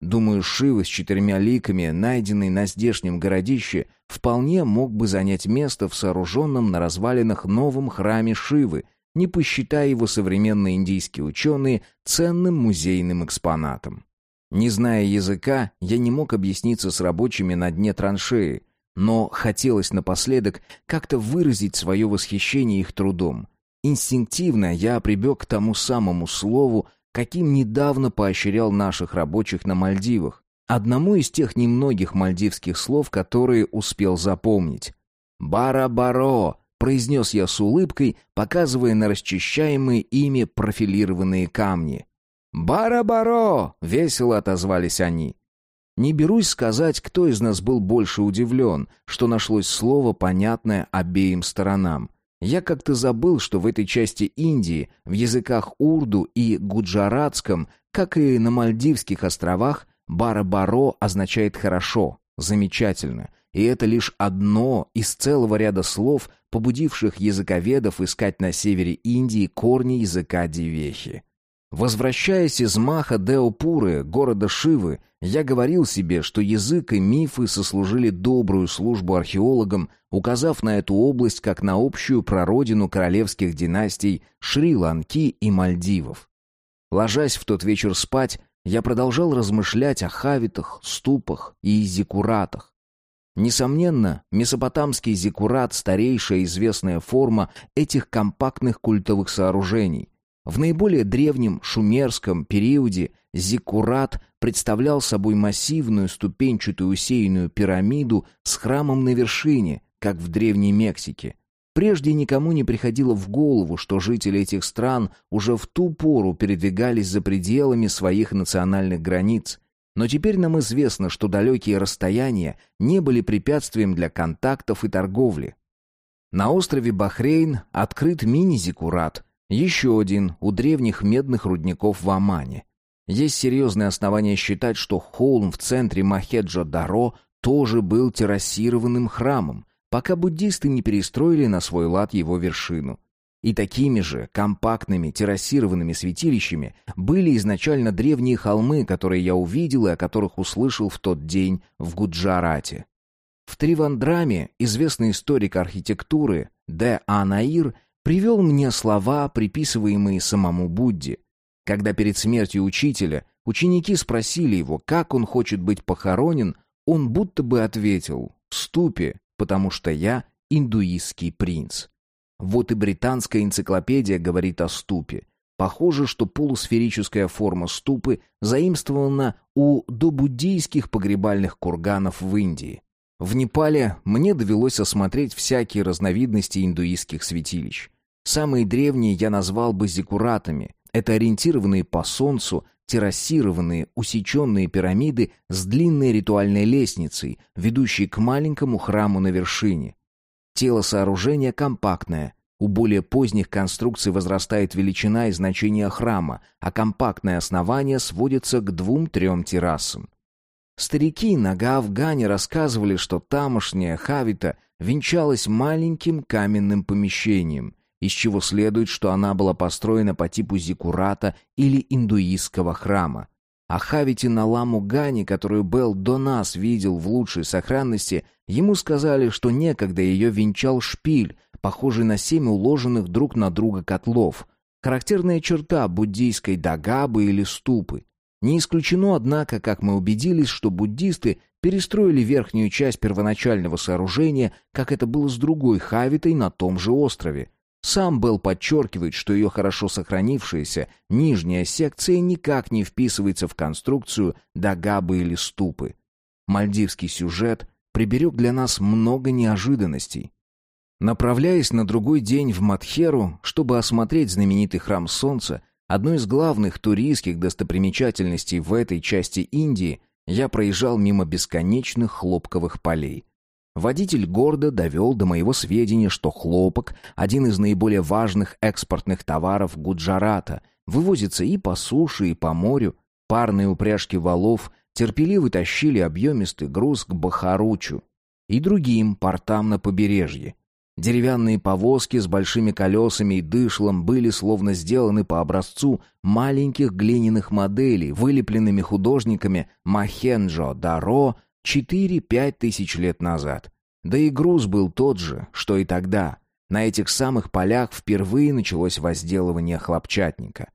Думаю, Шива с четырьмя ликами, найденный на здешнем городище, вполне мог бы занять место в сооруженном на развалинах новом храме Шивы, не посчитая его современные индийские ученые ценным музейным экспонатом. Не зная языка, я не мог объясниться с рабочими на дне траншеи, но хотелось напоследок как-то выразить свое восхищение их трудом. Инстинктивно я прибег к тому самому слову, каким недавно поощрял наших рабочих на Мальдивах. Одному из тех немногих мальдивских слов, которые успел запомнить. «Бара-баро», — произнес я с улыбкой, показывая на расчищаемые ими профилированные камни. «Бара-баро!» — весело отозвались они. Не берусь сказать, кто из нас был больше удивлен, что нашлось слово, понятное обеим сторонам. Я как-то забыл, что в этой части Индии, в языках урду и гуджаратском, как и на Мальдивских островах, «бара-баро» означает «хорошо», «замечательно», и это лишь одно из целого ряда слов, побудивших языковедов искать на севере Индии корни языка Дивехи. Возвращаясь из Маха Деопуры, города Шивы, я говорил себе, что язык и мифы сослужили добрую службу археологам, указав на эту область как на общую прародину королевских династий Шри-Ланки и Мальдивов. Ложась в тот вечер спать, я продолжал размышлять о хавитах, ступах и зикуратах. Несомненно, месопотамский зиккурат – старейшая известная форма этих компактных культовых сооружений. В наиболее древнем шумерском периоде зиккурат представлял собой массивную ступенчатую усеянную пирамиду с храмом на вершине, как в Древней Мексике. Прежде никому не приходило в голову, что жители этих стран уже в ту пору передвигались за пределами своих национальных границ – но теперь нам известно, что далекие расстояния не были препятствием для контактов и торговли. На острове Бахрейн открыт мини-зиккурат, еще один у древних медных рудников в Омане. Есть серьезные основания считать, что холм в центре Махеджо-Даро тоже был террасированным храмом, пока буддисты не перестроили на свой лад его вершину. И такими же компактными террасированными святилищами были изначально древние холмы, которые я увидел и о которых услышал в тот день в Гуджарате. В Тривандраме известный историк архитектуры Д. А. Наир привел мне слова, приписываемые самому Будде. Когда перед смертью учителя ученики спросили его, как он хочет быть похоронен, он будто бы ответил «в ступе, потому что я индуистский принц». Вот и британская энциклопедия говорит о ступе. Похоже, что полусферическая форма ступы заимствована у добуддийских погребальных курганов в Индии. В Непале мне довелось осмотреть всякие разновидности индуистских святилищ. Самые древние я назвал бы зиккуратами. Это ориентированные по солнцу, террасированные, усеченные пирамиды с длинной ритуальной лестницей, ведущей к маленькому храму на вершине. Тело сооружения компактное. У более поздних конструкций возрастает величина и значение храма, а компактное основание сводится к двум-трем террасам. Старики на Гаавгане рассказывали, что тамошняя Хавита венчалась маленьким каменным помещением, из чего следует, что она была построена по типу зиккурата или индуистского храма. О Хавите на ламу Гани, которую Белл до нас видел в лучшей сохранности, ему сказали, что некогда ее венчал шпиль, похожий на семь уложенных друг на друга котлов. Характерная черта буддийской дагабы или ступы. Не исключено, однако, как мы убедились, что буддисты перестроили верхнюю часть первоначального сооружения, как это было с другой Хавитой на том же острове. Сам Белл подчеркивает, что ее хорошо сохранившаяся нижняя секция никак не вписывается в конструкцию дагабы или ступы. Мальдивский сюжет приберег для нас много неожиданностей. Направляясь на другой день в Матхеру, чтобы осмотреть знаменитый храм Солнца, одну из главных туристских достопримечательностей в этой части Индии, я проезжал мимо бесконечных хлопковых полей. Водитель гордо довел до моего сведения, что хлопок – один из наиболее важных экспортных товаров Гуджарата, вывозится и по суше, и по морю. Парные упряжки валов терпеливо тащили объемистый груз к Бахаручу и другим портам на побережье. Деревянные повозки с большими колесами и дышлом были словно сделаны по образцу маленьких глиняных моделей, вылепленными художниками Махенджо-Даро 4-5 тысяч лет назад. Да и груз был тот же, что и тогда. На этих самых полях впервые началось возделывание хлопчатника.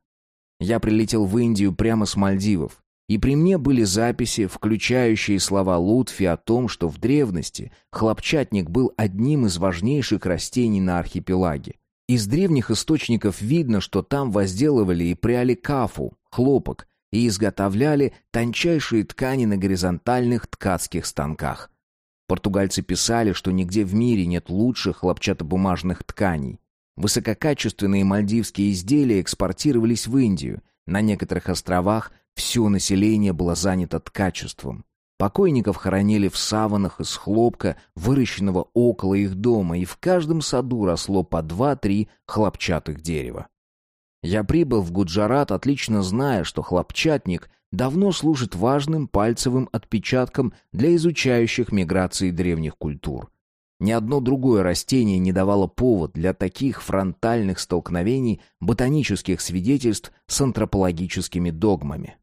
Я прилетел в Индию прямо с Мальдивов, и при мне были записи, включающие слова Лутфи о том, что в древности хлопчатник был одним из важнейших растений на архипелаге. Из древних источников видно, что там возделывали и пряли кафу, хлопок, и изготовляли тончайшие ткани на горизонтальных ткацких станках. Португальцы писали, что нигде в мире нет лучших хлопчатобумажных тканей. Высококачественные мальдивские изделия экспортировались в Индию. На некоторых островах все население было занято ткачеством. Покойников хоронили в саванах из хлопка, выращенного около их дома, и в каждом саду росло по два-три хлопчатых дерева. Я прибыл в Гуджарат, отлично зная, что хлопчатник давно служит важным пальцевым отпечатком для изучающих миграции древних культур. Ни одно другое растение не давало повод для таких фронтальных столкновений ботанических свидетельств с антропологическими догмами.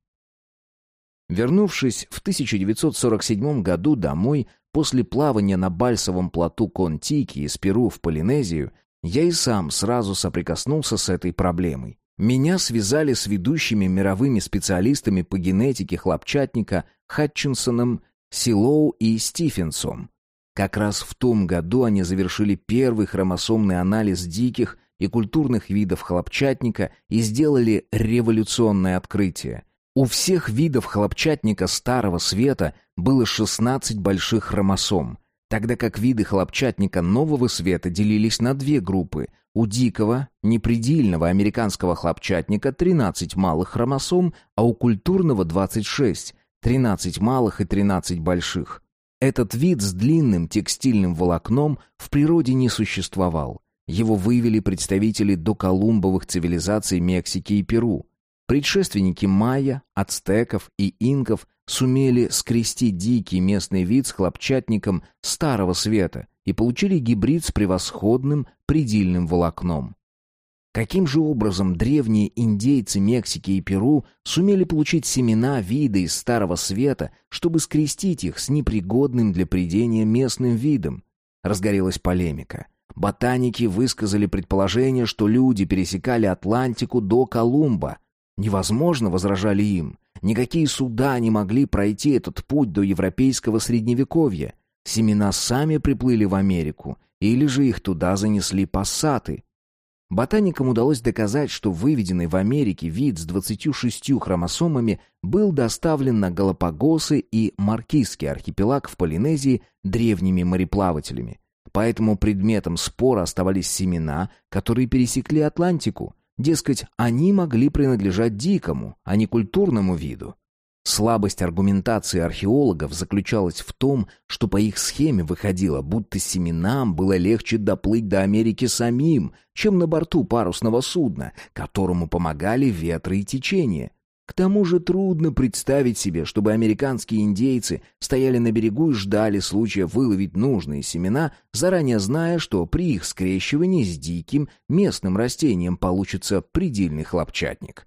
Вернувшись в 1947 году домой после плавания на бальсовом плоту Контики из Перу в Полинезию, я и сам сразу соприкоснулся с этой проблемой. Меня связали с ведущими мировыми специалистами по генетике хлопчатника Хатчинсоном, Силоу и Стифенсом. Как раз в том году они завершили первый хромосомный анализ диких и культурных видов хлопчатника и сделали революционное открытие. У всех видов хлопчатника Старого Света было 16 больших хромосом, тогда как виды хлопчатника Нового Света делились на две группы у дикого, непредельного американского хлопчатника 13 малых хромосом, а у культурного 26, 13 малых и 13 больших. Этот вид с длинным текстильным волокном в природе не существовал. Его вывели представители доколумбовых цивилизаций Мексики и Перу. Предшественники майя, ацтеков и инков сумели скрестить дикий местный вид с хлопчатником Старого Света и получили гибрид с превосходным предельным волокном. Каким же образом древние индейцы Мексики и Перу сумели получить семена вида из Старого Света, чтобы скрестить их с непригодным для придения местным видом? Разгорелась полемика. Ботаники высказали предположение, что люди пересекали Атлантику до Колумба. Невозможно, возражали им. Никакие суда не могли пройти этот путь до европейского средневековья. Семена сами приплыли в Америку, или же их туда занесли пассаты. Ботаникам удалось доказать, что выведенный в Америке вид с 26 хромосомами был доставлен на Галапагосы и Маркизский архипелаг в Полинезии древними мореплавателями. Поэтому предметом спора оставались семена, которые пересекли Атлантику. Дескать, они могли принадлежать дикому, а не культурному виду. Слабость аргументации археологов заключалась в том, что по их схеме выходило, будто семенам было легче доплыть до Америки самим, чем на борту парусного судна, которому помогали ветры и течения. К тому же трудно представить себе, чтобы американские индейцы стояли на берегу и ждали случая выловить нужные семена, заранее зная, что при их скрещивании с диким местным растением получится предельный хлопчатник.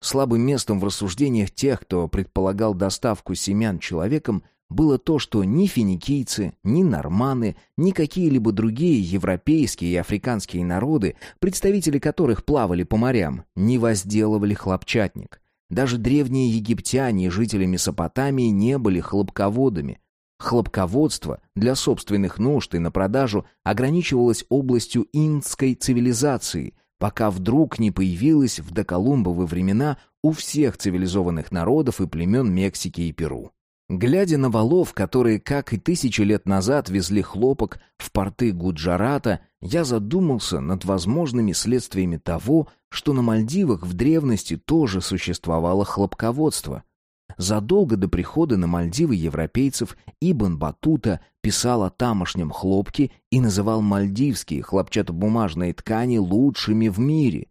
Слабым местом в рассуждениях тех, кто предполагал доставку семян человеком, было то, что ни финикийцы, ни норманы, ни какие-либо другие европейские и африканские народы, представители которых плавали по морям, не возделывали хлопчатник. Даже древние египтяне и жители Месопотамии не были хлопководами. Хлопководство для собственных нужд и на продажу ограничивалось областью инской цивилизации – пока вдруг не появилась в доколумбовы времена у всех цивилизованных народов и племен Мексики и Перу. Глядя на валов, которые, как и тысячи лет назад, везли хлопок в порты Гуджарата, я задумался над возможными следствиями того, что на Мальдивах в древности тоже существовало хлопководство – Задолго до прихода на Мальдивы европейцев Ибн Батута писал о тамошнем хлопке и называл мальдивские хлопчатобумажные ткани лучшими в мире.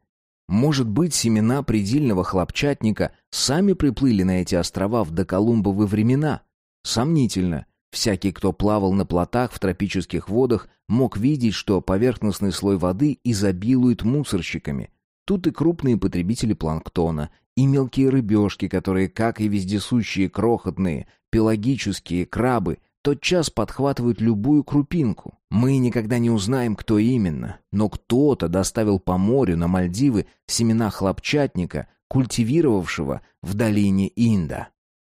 Может быть, семена предельного хлопчатника сами приплыли на эти острова в доколумбовы времена? Сомнительно. Всякий, кто плавал на плотах в тропических водах, мог видеть, что поверхностный слой воды изобилует мусорщиками. Тут и крупные потребители планктона, и мелкие рыбешки, которые, как и вездесущие крохотные пелагические крабы, тотчас подхватывают любую крупинку. Мы никогда не узнаем, кто именно, но кто-то доставил по морю на Мальдивы семена хлопчатника, культивировавшего в долине Инда.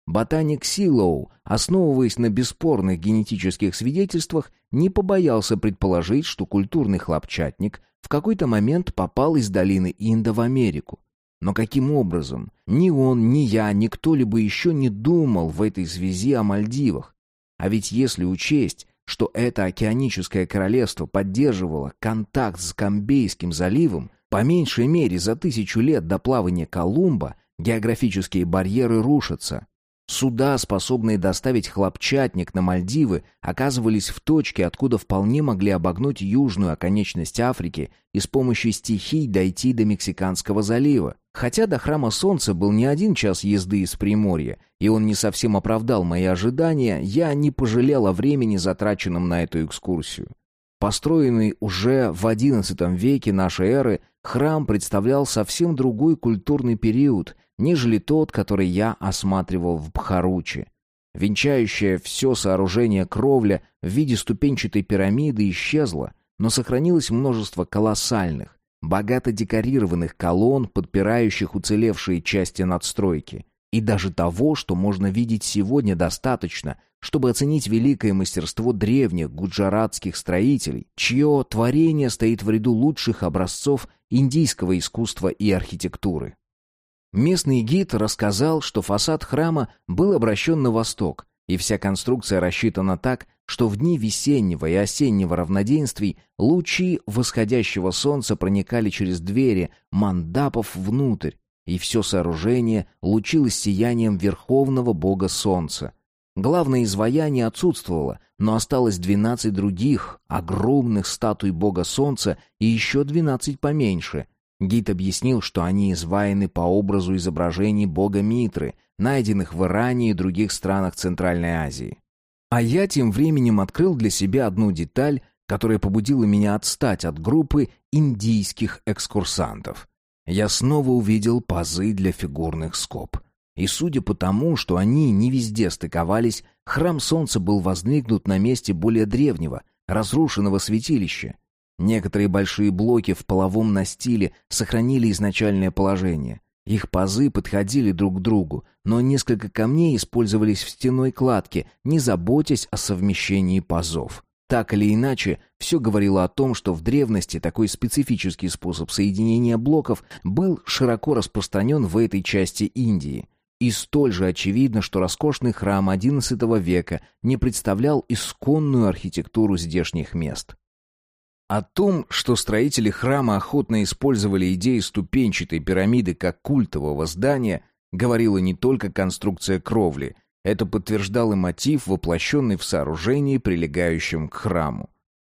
Ботаник Силоу, основываясь на бесспорных генетических свидетельствах, не побоялся предположить, что культурный хлопчатник в какой-то момент попал из долины Инда в Америку, но каким образом? Ни он, ни я, ни кто-либо еще не думал в этой связи о Мальдивах. А ведь если учесть, что это океаническое королевство поддерживало контакт с Камбейским заливом, по меньшей мере за тысячу лет до плавания Колумба географические барьеры рушатся. Суда, способные доставить хлопчатник на Мальдивы, оказывались в точке, откуда вполне могли обогнуть южную оконечность Африки и с помощью стихий дойти до Мексиканского залива. Хотя до Храма Солнца был не один час езды из Приморья, и он не совсем оправдал мои ожидания, я не пожалел о времени, затраченном на эту экскурсию. Построенный уже в XI веке нашей эры, храм представлял совсем другой культурный период, нежели тот, который я осматривал в Бхаруче. Венчающая все сооружение кровля в виде ступенчатой пирамиды исчезла, но сохранилось множество колоссальных, богато декорированных колонн, подпирающих уцелевшие части надстройки. И даже того, что можно видеть сегодня, достаточно, чтобы оценить великое мастерство древних гуджаратских строителей, чье творение стоит в ряду лучших образцов индийского искусства и архитектуры. Местный гид рассказал, что фасад храма был обращен на восток, и вся конструкция рассчитана так, что в дни весеннего и осеннего равноденствий лучи восходящего солнца проникали через двери мандапов внутрь, и все сооружение лучилось сиянием верховного бога солнца. Главное изваяние отсутствовало, но осталось двенадцать других, огромных статуй бога солнца и еще двенадцать поменьше. Гид объяснил, что они изваяны по образу изображений бога Митры, найденных в Иране и других странах Центральной Азии. А я тем временем открыл для себя одну деталь, которая побудила меня отстать от группы индийских экскурсантов. Я снова увидел пазы для фигурных скоб. И судя по тому, что они не везде стыковались, храм солнца был воздвигнут на месте более древнего, разрушенного святилища. Некоторые большие блоки в половом настиле сохранили изначальное положение. Их пазы подходили друг к другу, но несколько камней использовались в стеной кладке, не заботясь о совмещении пазов. Так или иначе, все говорило о том, что в древности такой специфический способ соединения блоков был широко распространен в этой части Индии. И столь же очевидно, что роскошный храм XI века не представлял исконную архитектуру здешних мест. О том, что строители храма охотно использовали идеи ступенчатой пирамиды как культового здания, говорила не только конструкция кровли, это подтверждал и мотив, воплощенный в сооружении, прилегающем к храму.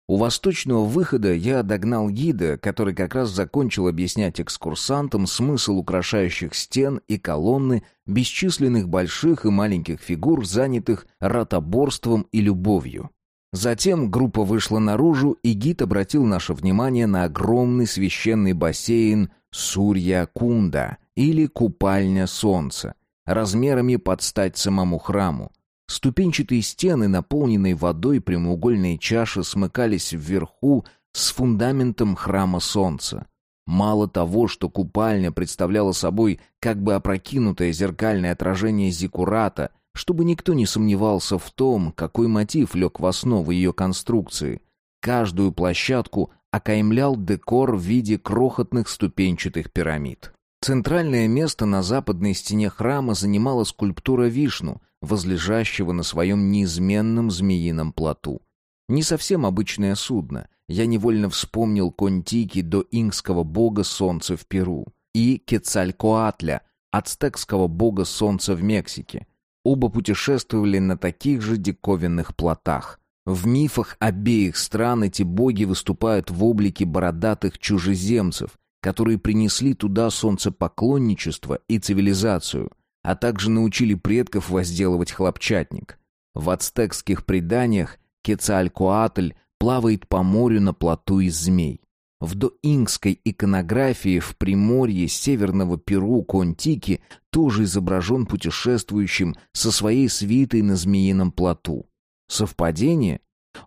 У восточного выхода я догнал гида, который как раз закончил объяснять экскурсантам смысл украшающих стен и колонны бесчисленных больших и маленьких фигур, занятых ротоборством и любовью. Затем группа вышла наружу, и гид обратил наше внимание на огромный священный бассейн Сурья-Кунда или Купальня Солнца, размерами под стать самому храму. Ступенчатые стены, наполненные водой прямоугольные чаши, смыкались вверху с фундаментом храма Солнца. Мало того, что купальня представляла собой как бы опрокинутое зеркальное отражение зиккурата — чтобы никто не сомневался в том, какой мотив лег в основу ее конструкции. Каждую площадку окаймлял декор в виде крохотных ступенчатых пирамид. Центральное место на западной стене храма занимала скульптура Вишну, возлежащего на своем неизменном змеином плоту. Не совсем обычное судно. Я невольно вспомнил Контики до инкского бога солнца в Перу и Кецалькоатля, ацтекского бога солнца в Мексике. Оба путешествовали на таких же диковинных плотах. В мифах обеих стран эти боги выступают в облике бородатых чужеземцев, которые принесли туда солнцепоклонничество и цивилизацию, а также научили предков возделывать хлопчатник. В ацтекских преданиях Кецалькоатль плавает по морю на плоту из змей. В доингской иконографии в Приморье северного Перу Контики тоже изображен путешествующим со своей свитой на змеином плоту. Совпадение?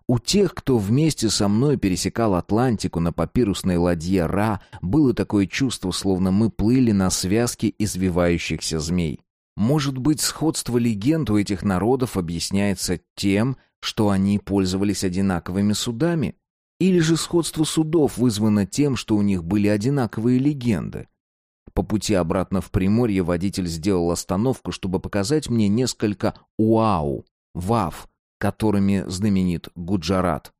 У тех, кто вместе со мной пересекал Атлантику на папирусной ладье Ра, было такое чувство, словно мы плыли на связке извивающихся змей. Может быть, сходство легенд у этих народов объясняется тем, что они пользовались одинаковыми судами? Или же сходство судов вызвано тем, что у них были одинаковые легенды? По пути обратно в Приморье водитель сделал остановку, чтобы показать мне несколько уау, вав, которыми знаменит Гуджарат.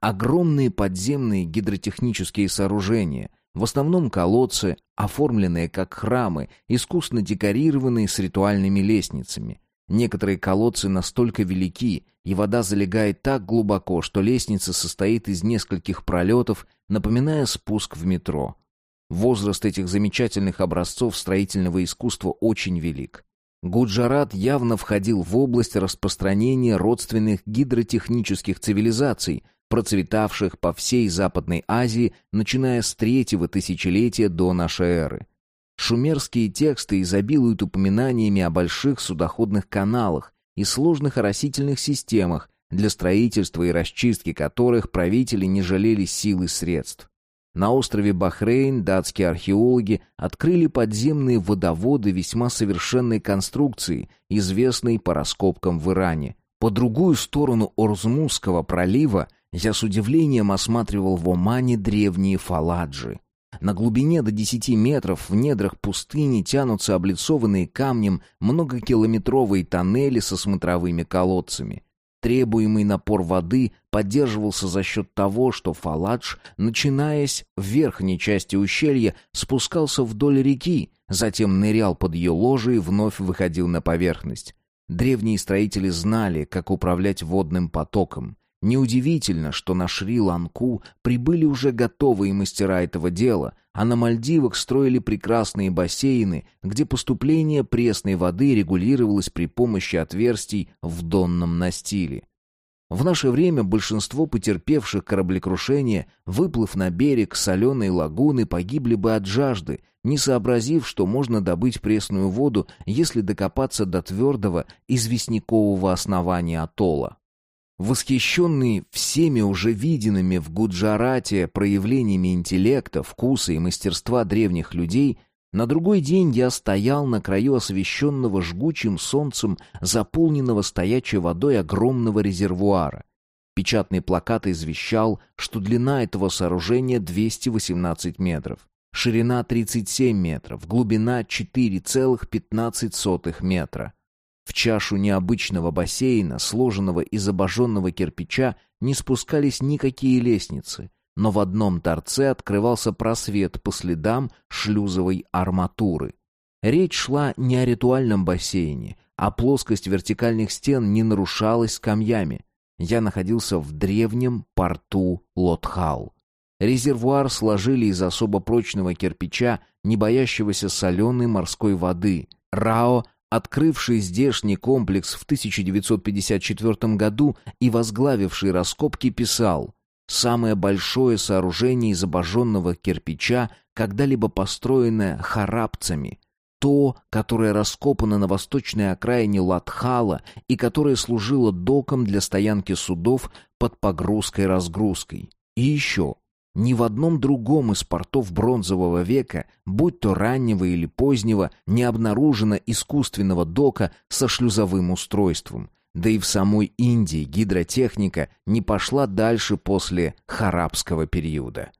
Огромные подземные гидротехнические сооружения, в основном колодцы, оформленные как храмы, искусно декорированные с ритуальными лестницами. Некоторые колодцы настолько велики, и вода залегает так глубоко, что лестница состоит из нескольких пролетов, напоминая спуск в метро. Возраст этих замечательных образцов строительного искусства очень велик. Гуджарат явно входил в область распространения родственных гидротехнических цивилизаций, процветавших по всей Западной Азии, начиная с третьего тысячелетия до нашей эры. Шумерские тексты изобилуют упоминаниями о больших судоходных каналах и сложных оросительных системах, для строительства и расчистки которых правители не жалели сил и средств. На острове Бахрейн датские археологи открыли подземные водоводы весьма совершенной конструкции, известной по раскопкам в Иране. По другую сторону Орзмузского пролива я с удивлением осматривал в Омане древние фаладжи. На глубине до 10 метров в недрах пустыни тянутся облицованные камнем многокилометровые тоннели со смотровыми колодцами. Требуемый напор воды поддерживался за счет того, что фаладж, начинаясь в верхней части ущелья, спускался вдоль реки, затем нырял под ее ложе и вновь выходил на поверхность. Древние строители знали, как управлять водным потоком. Неудивительно, что на Шри-Ланку прибыли уже готовые мастера этого дела, а на Мальдивах строили прекрасные бассейны, где поступление пресной воды регулировалось при помощи отверстий в донном настиле. В наше время большинство потерпевших кораблекрушение, выплыв на берег соленой лагуны, погибли бы от жажды, не сообразив, что можно добыть пресную воду, если докопаться до твердого известнякового основания атолла. Восхищенный всеми уже виденными в Гуджарате проявлениями интеллекта, вкуса и мастерства древних людей, на другой день я стоял на краю освещенного жгучим солнцем, заполненного стоячей водой огромного резервуара. Печатный плакат извещал, что длина этого сооружения 218 метров, ширина 37 метров, глубина 4,15 метра. В чашу необычного бассейна, сложенного из обожженного кирпича, не спускались никакие лестницы, но в одном торце открывался просвет по следам шлюзовой арматуры. Речь шла не о ритуальном бассейне, а плоскость вертикальных стен не нарушалась камнями. Я находился в древнем порту Лотхал. Резервуар сложили из особо прочного кирпича, не боящегося соленой морской воды. Рао открывший здешний комплекс в 1954 году и возглавивший раскопки, писал «Самое большое сооружение из обожженного кирпича, когда-либо построенное харабцами, то, которое раскопано на восточной окраине Латхала и которое служило доком для стоянки судов под погрузкой-разгрузкой. И еще, ни в одном другом из портов бронзового века, будь то раннего или позднего, не обнаружено искусственного дока со шлюзовым устройством. Да и в самой Индии гидротехника не пошла дальше после харабского периода.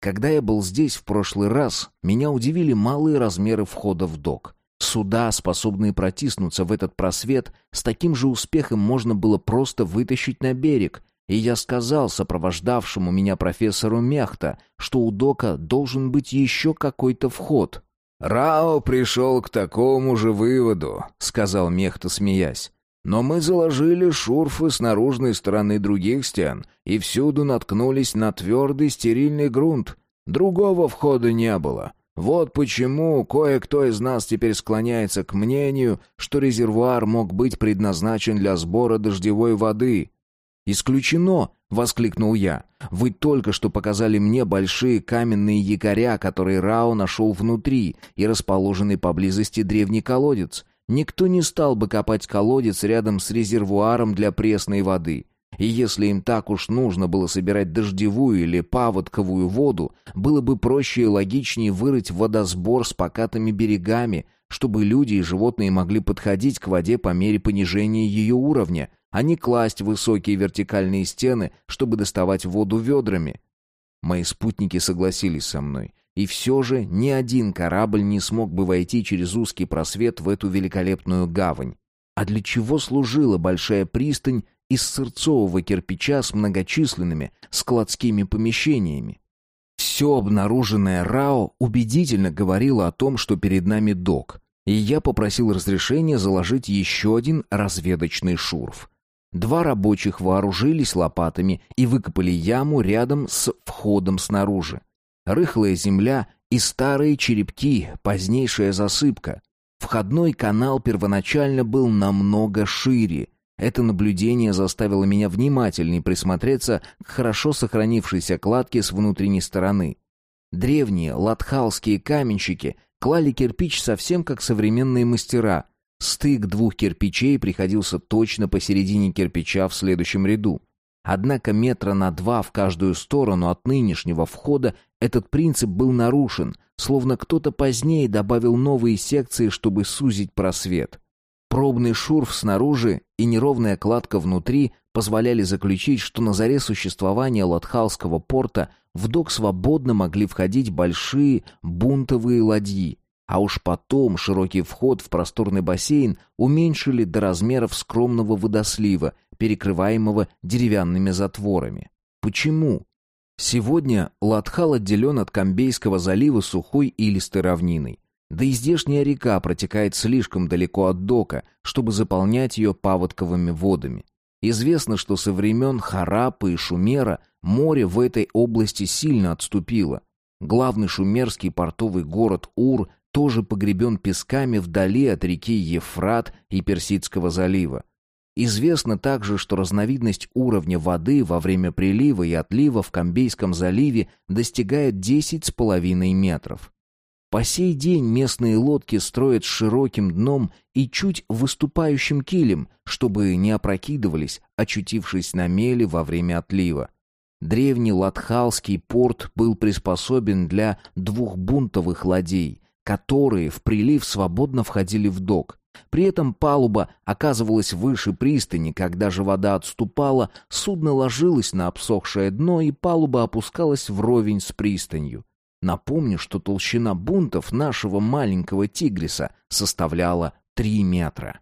Когда я был здесь в прошлый раз, меня удивили малые размеры входа в док. Суда, способные протиснуться в этот просвет, с таким же успехом можно было просто вытащить на берег, и я сказал сопровождавшему меня профессору Мехта, что у Дока должен быть еще какой-то вход. «Рао пришел к такому же выводу», — сказал Мехта, смеясь. «Но мы заложили шурфы с наружной стороны других стен и всюду наткнулись на твердый стерильный грунт. Другого входа не было». Вот почему кое-кто из нас теперь склоняется к мнению, что резервуар мог быть предназначен для сбора дождевой воды. «Исключено!» — воскликнул я. «Вы только что показали мне большие каменные якоря, которые Рао нашел внутри, и расположенный поблизости древний колодец. Никто не стал бы копать колодец рядом с резервуаром для пресной воды. И если им так уж нужно было собирать дождевую или паводковую воду, было бы проще и логичнее вырыть водосбор с покатыми берегами, чтобы люди и животные могли подходить к воде по мере понижения ее уровня, а не класть высокие вертикальные стены, чтобы доставать воду ведрами. Мои спутники согласились со мной. И все же ни один корабль не смог бы войти через узкий просвет в эту великолепную гавань. А для чего служила большая пристань из сырцового кирпича с многочисленными складскими помещениями? Все обнаруженное Рао убедительно говорило о том, что перед нами док. и я попросил разрешения заложить еще один разведочный шурф. Два рабочих вооружились лопатами и выкопали яму рядом с входом снаружи. Рыхлая земля и старые черепки, позднейшая засыпка. Входной канал первоначально был намного шире. Это наблюдение заставило меня внимательнее присмотреться к хорошо сохранившейся кладке с внутренней стороны. Древние латхалские каменщики клали кирпич совсем как современные мастера. Стык двух кирпичей приходился точно посередине кирпича в следующем ряду. Однако метра на два в каждую сторону от нынешнего входа этот принцип был нарушен, словно кто-то позднее добавил новые секции, чтобы сузить просвет. Пробный шурф снаружи и неровная кладка внутри позволяли заключить, что на заре существования Латхалского порта в док свободно могли входить большие бунтовые ладьи, а уж потом широкий вход в просторный бассейн уменьшили до размеров скромного водослива, перекрываемого деревянными затворами. Почему? Сегодня Латхал отделен от Камбейского залива сухой и равниной. Да и здешняя река протекает слишком далеко от дока, чтобы заполнять ее паводковыми водами. Известно, что со времен Харапа и Шумера море в этой области сильно отступило. Главный шумерский портовый город Ур тоже погребен песками вдали от реки Ефрат и Персидского залива. Известно также, что разновидность уровня воды во время прилива и отлива в Камбейском заливе достигает 10,5 метров. По сей день местные лодки строят с широким дном и чуть выступающим килем, чтобы не опрокидывались, очутившись на мели во время отлива. Древний Латхалский порт был приспособен для двухбунтовых ладей, которые в прилив свободно входили в док. При этом палуба оказывалась выше пристани, когда же вода отступала, судно ложилось на обсохшее дно, и палуба опускалась вровень с пристанью. Напомню, что толщина бунтов нашего маленького тигриса составляла три метра.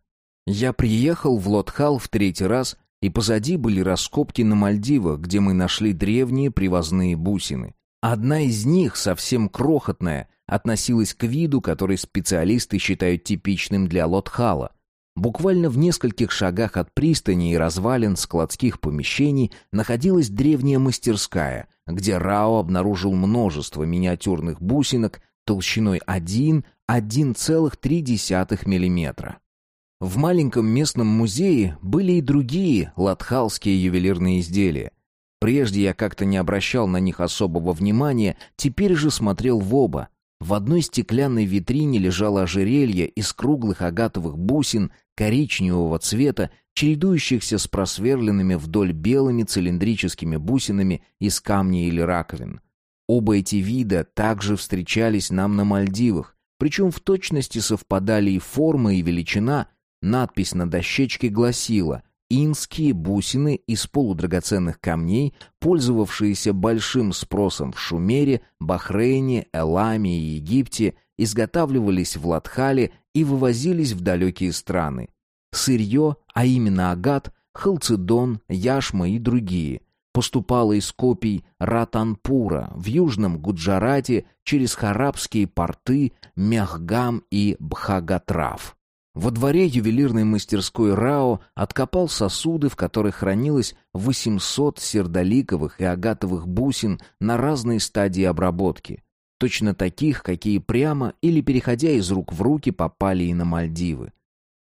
Я приехал в Лотхал в третий раз, и позади были раскопки на Мальдивах, где мы нашли древние привозные бусины. Одна из них, совсем крохотная, относилась к виду, который специалисты считают типичным для Лотхала. Буквально в нескольких шагах от пристани и развалин складских помещений находилась древняя мастерская, где Рао обнаружил множество миниатюрных бусинок толщиной 1-1,3 мм. В маленьком местном музее были и другие латхалские ювелирные изделия. Прежде я как-то не обращал на них особого внимания, теперь же смотрел в оба. В одной стеклянной витрине лежало ожерелье из круглых агатовых бусин коричневого цвета, чередующихся с просверленными вдоль белыми цилиндрическими бусинами из камня или раковин. Оба эти вида также встречались нам на Мальдивах, причем в точности совпадали и форма, и величина. Надпись на дощечке гласила Инские бусины из полудрагоценных камней, пользовавшиеся большим спросом в Шумере, Бахрейне, Эламе и Египте, изготавливались в Латхале и вывозились в далекие страны. Сырье, а именно агат, халцедон, яшма и другие, поступало из копий Ратанпура в южном Гуджарате через харабские порты Мяхгам и Бхагатраф. Во дворе ювелирной мастерской РАО откопал сосуды, в которых хранилось 800 сердоликовых и агатовых бусин на разной стадии обработки. Точно таких, какие прямо или переходя из рук в руки попали и на Мальдивы.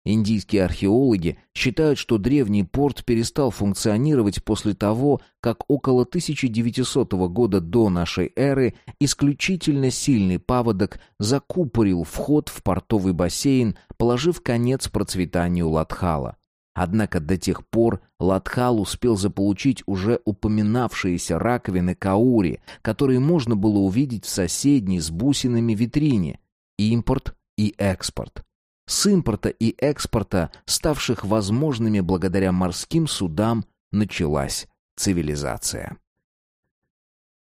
Индийские археологи считают, что древний порт перестал функционировать после того, как около 1900 года до нашей эры исключительно сильный паводок закупорил вход в портовый бассейн, положив конец процветанию Латхала. Однако до тех пор Латхал успел заполучить уже упоминавшиеся раковины каури, которые можно было увидеть в соседней с бусинами витрине. Импорт и экспорт. С импорта и экспорта, ставших возможными благодаря морским судам, началась цивилизация.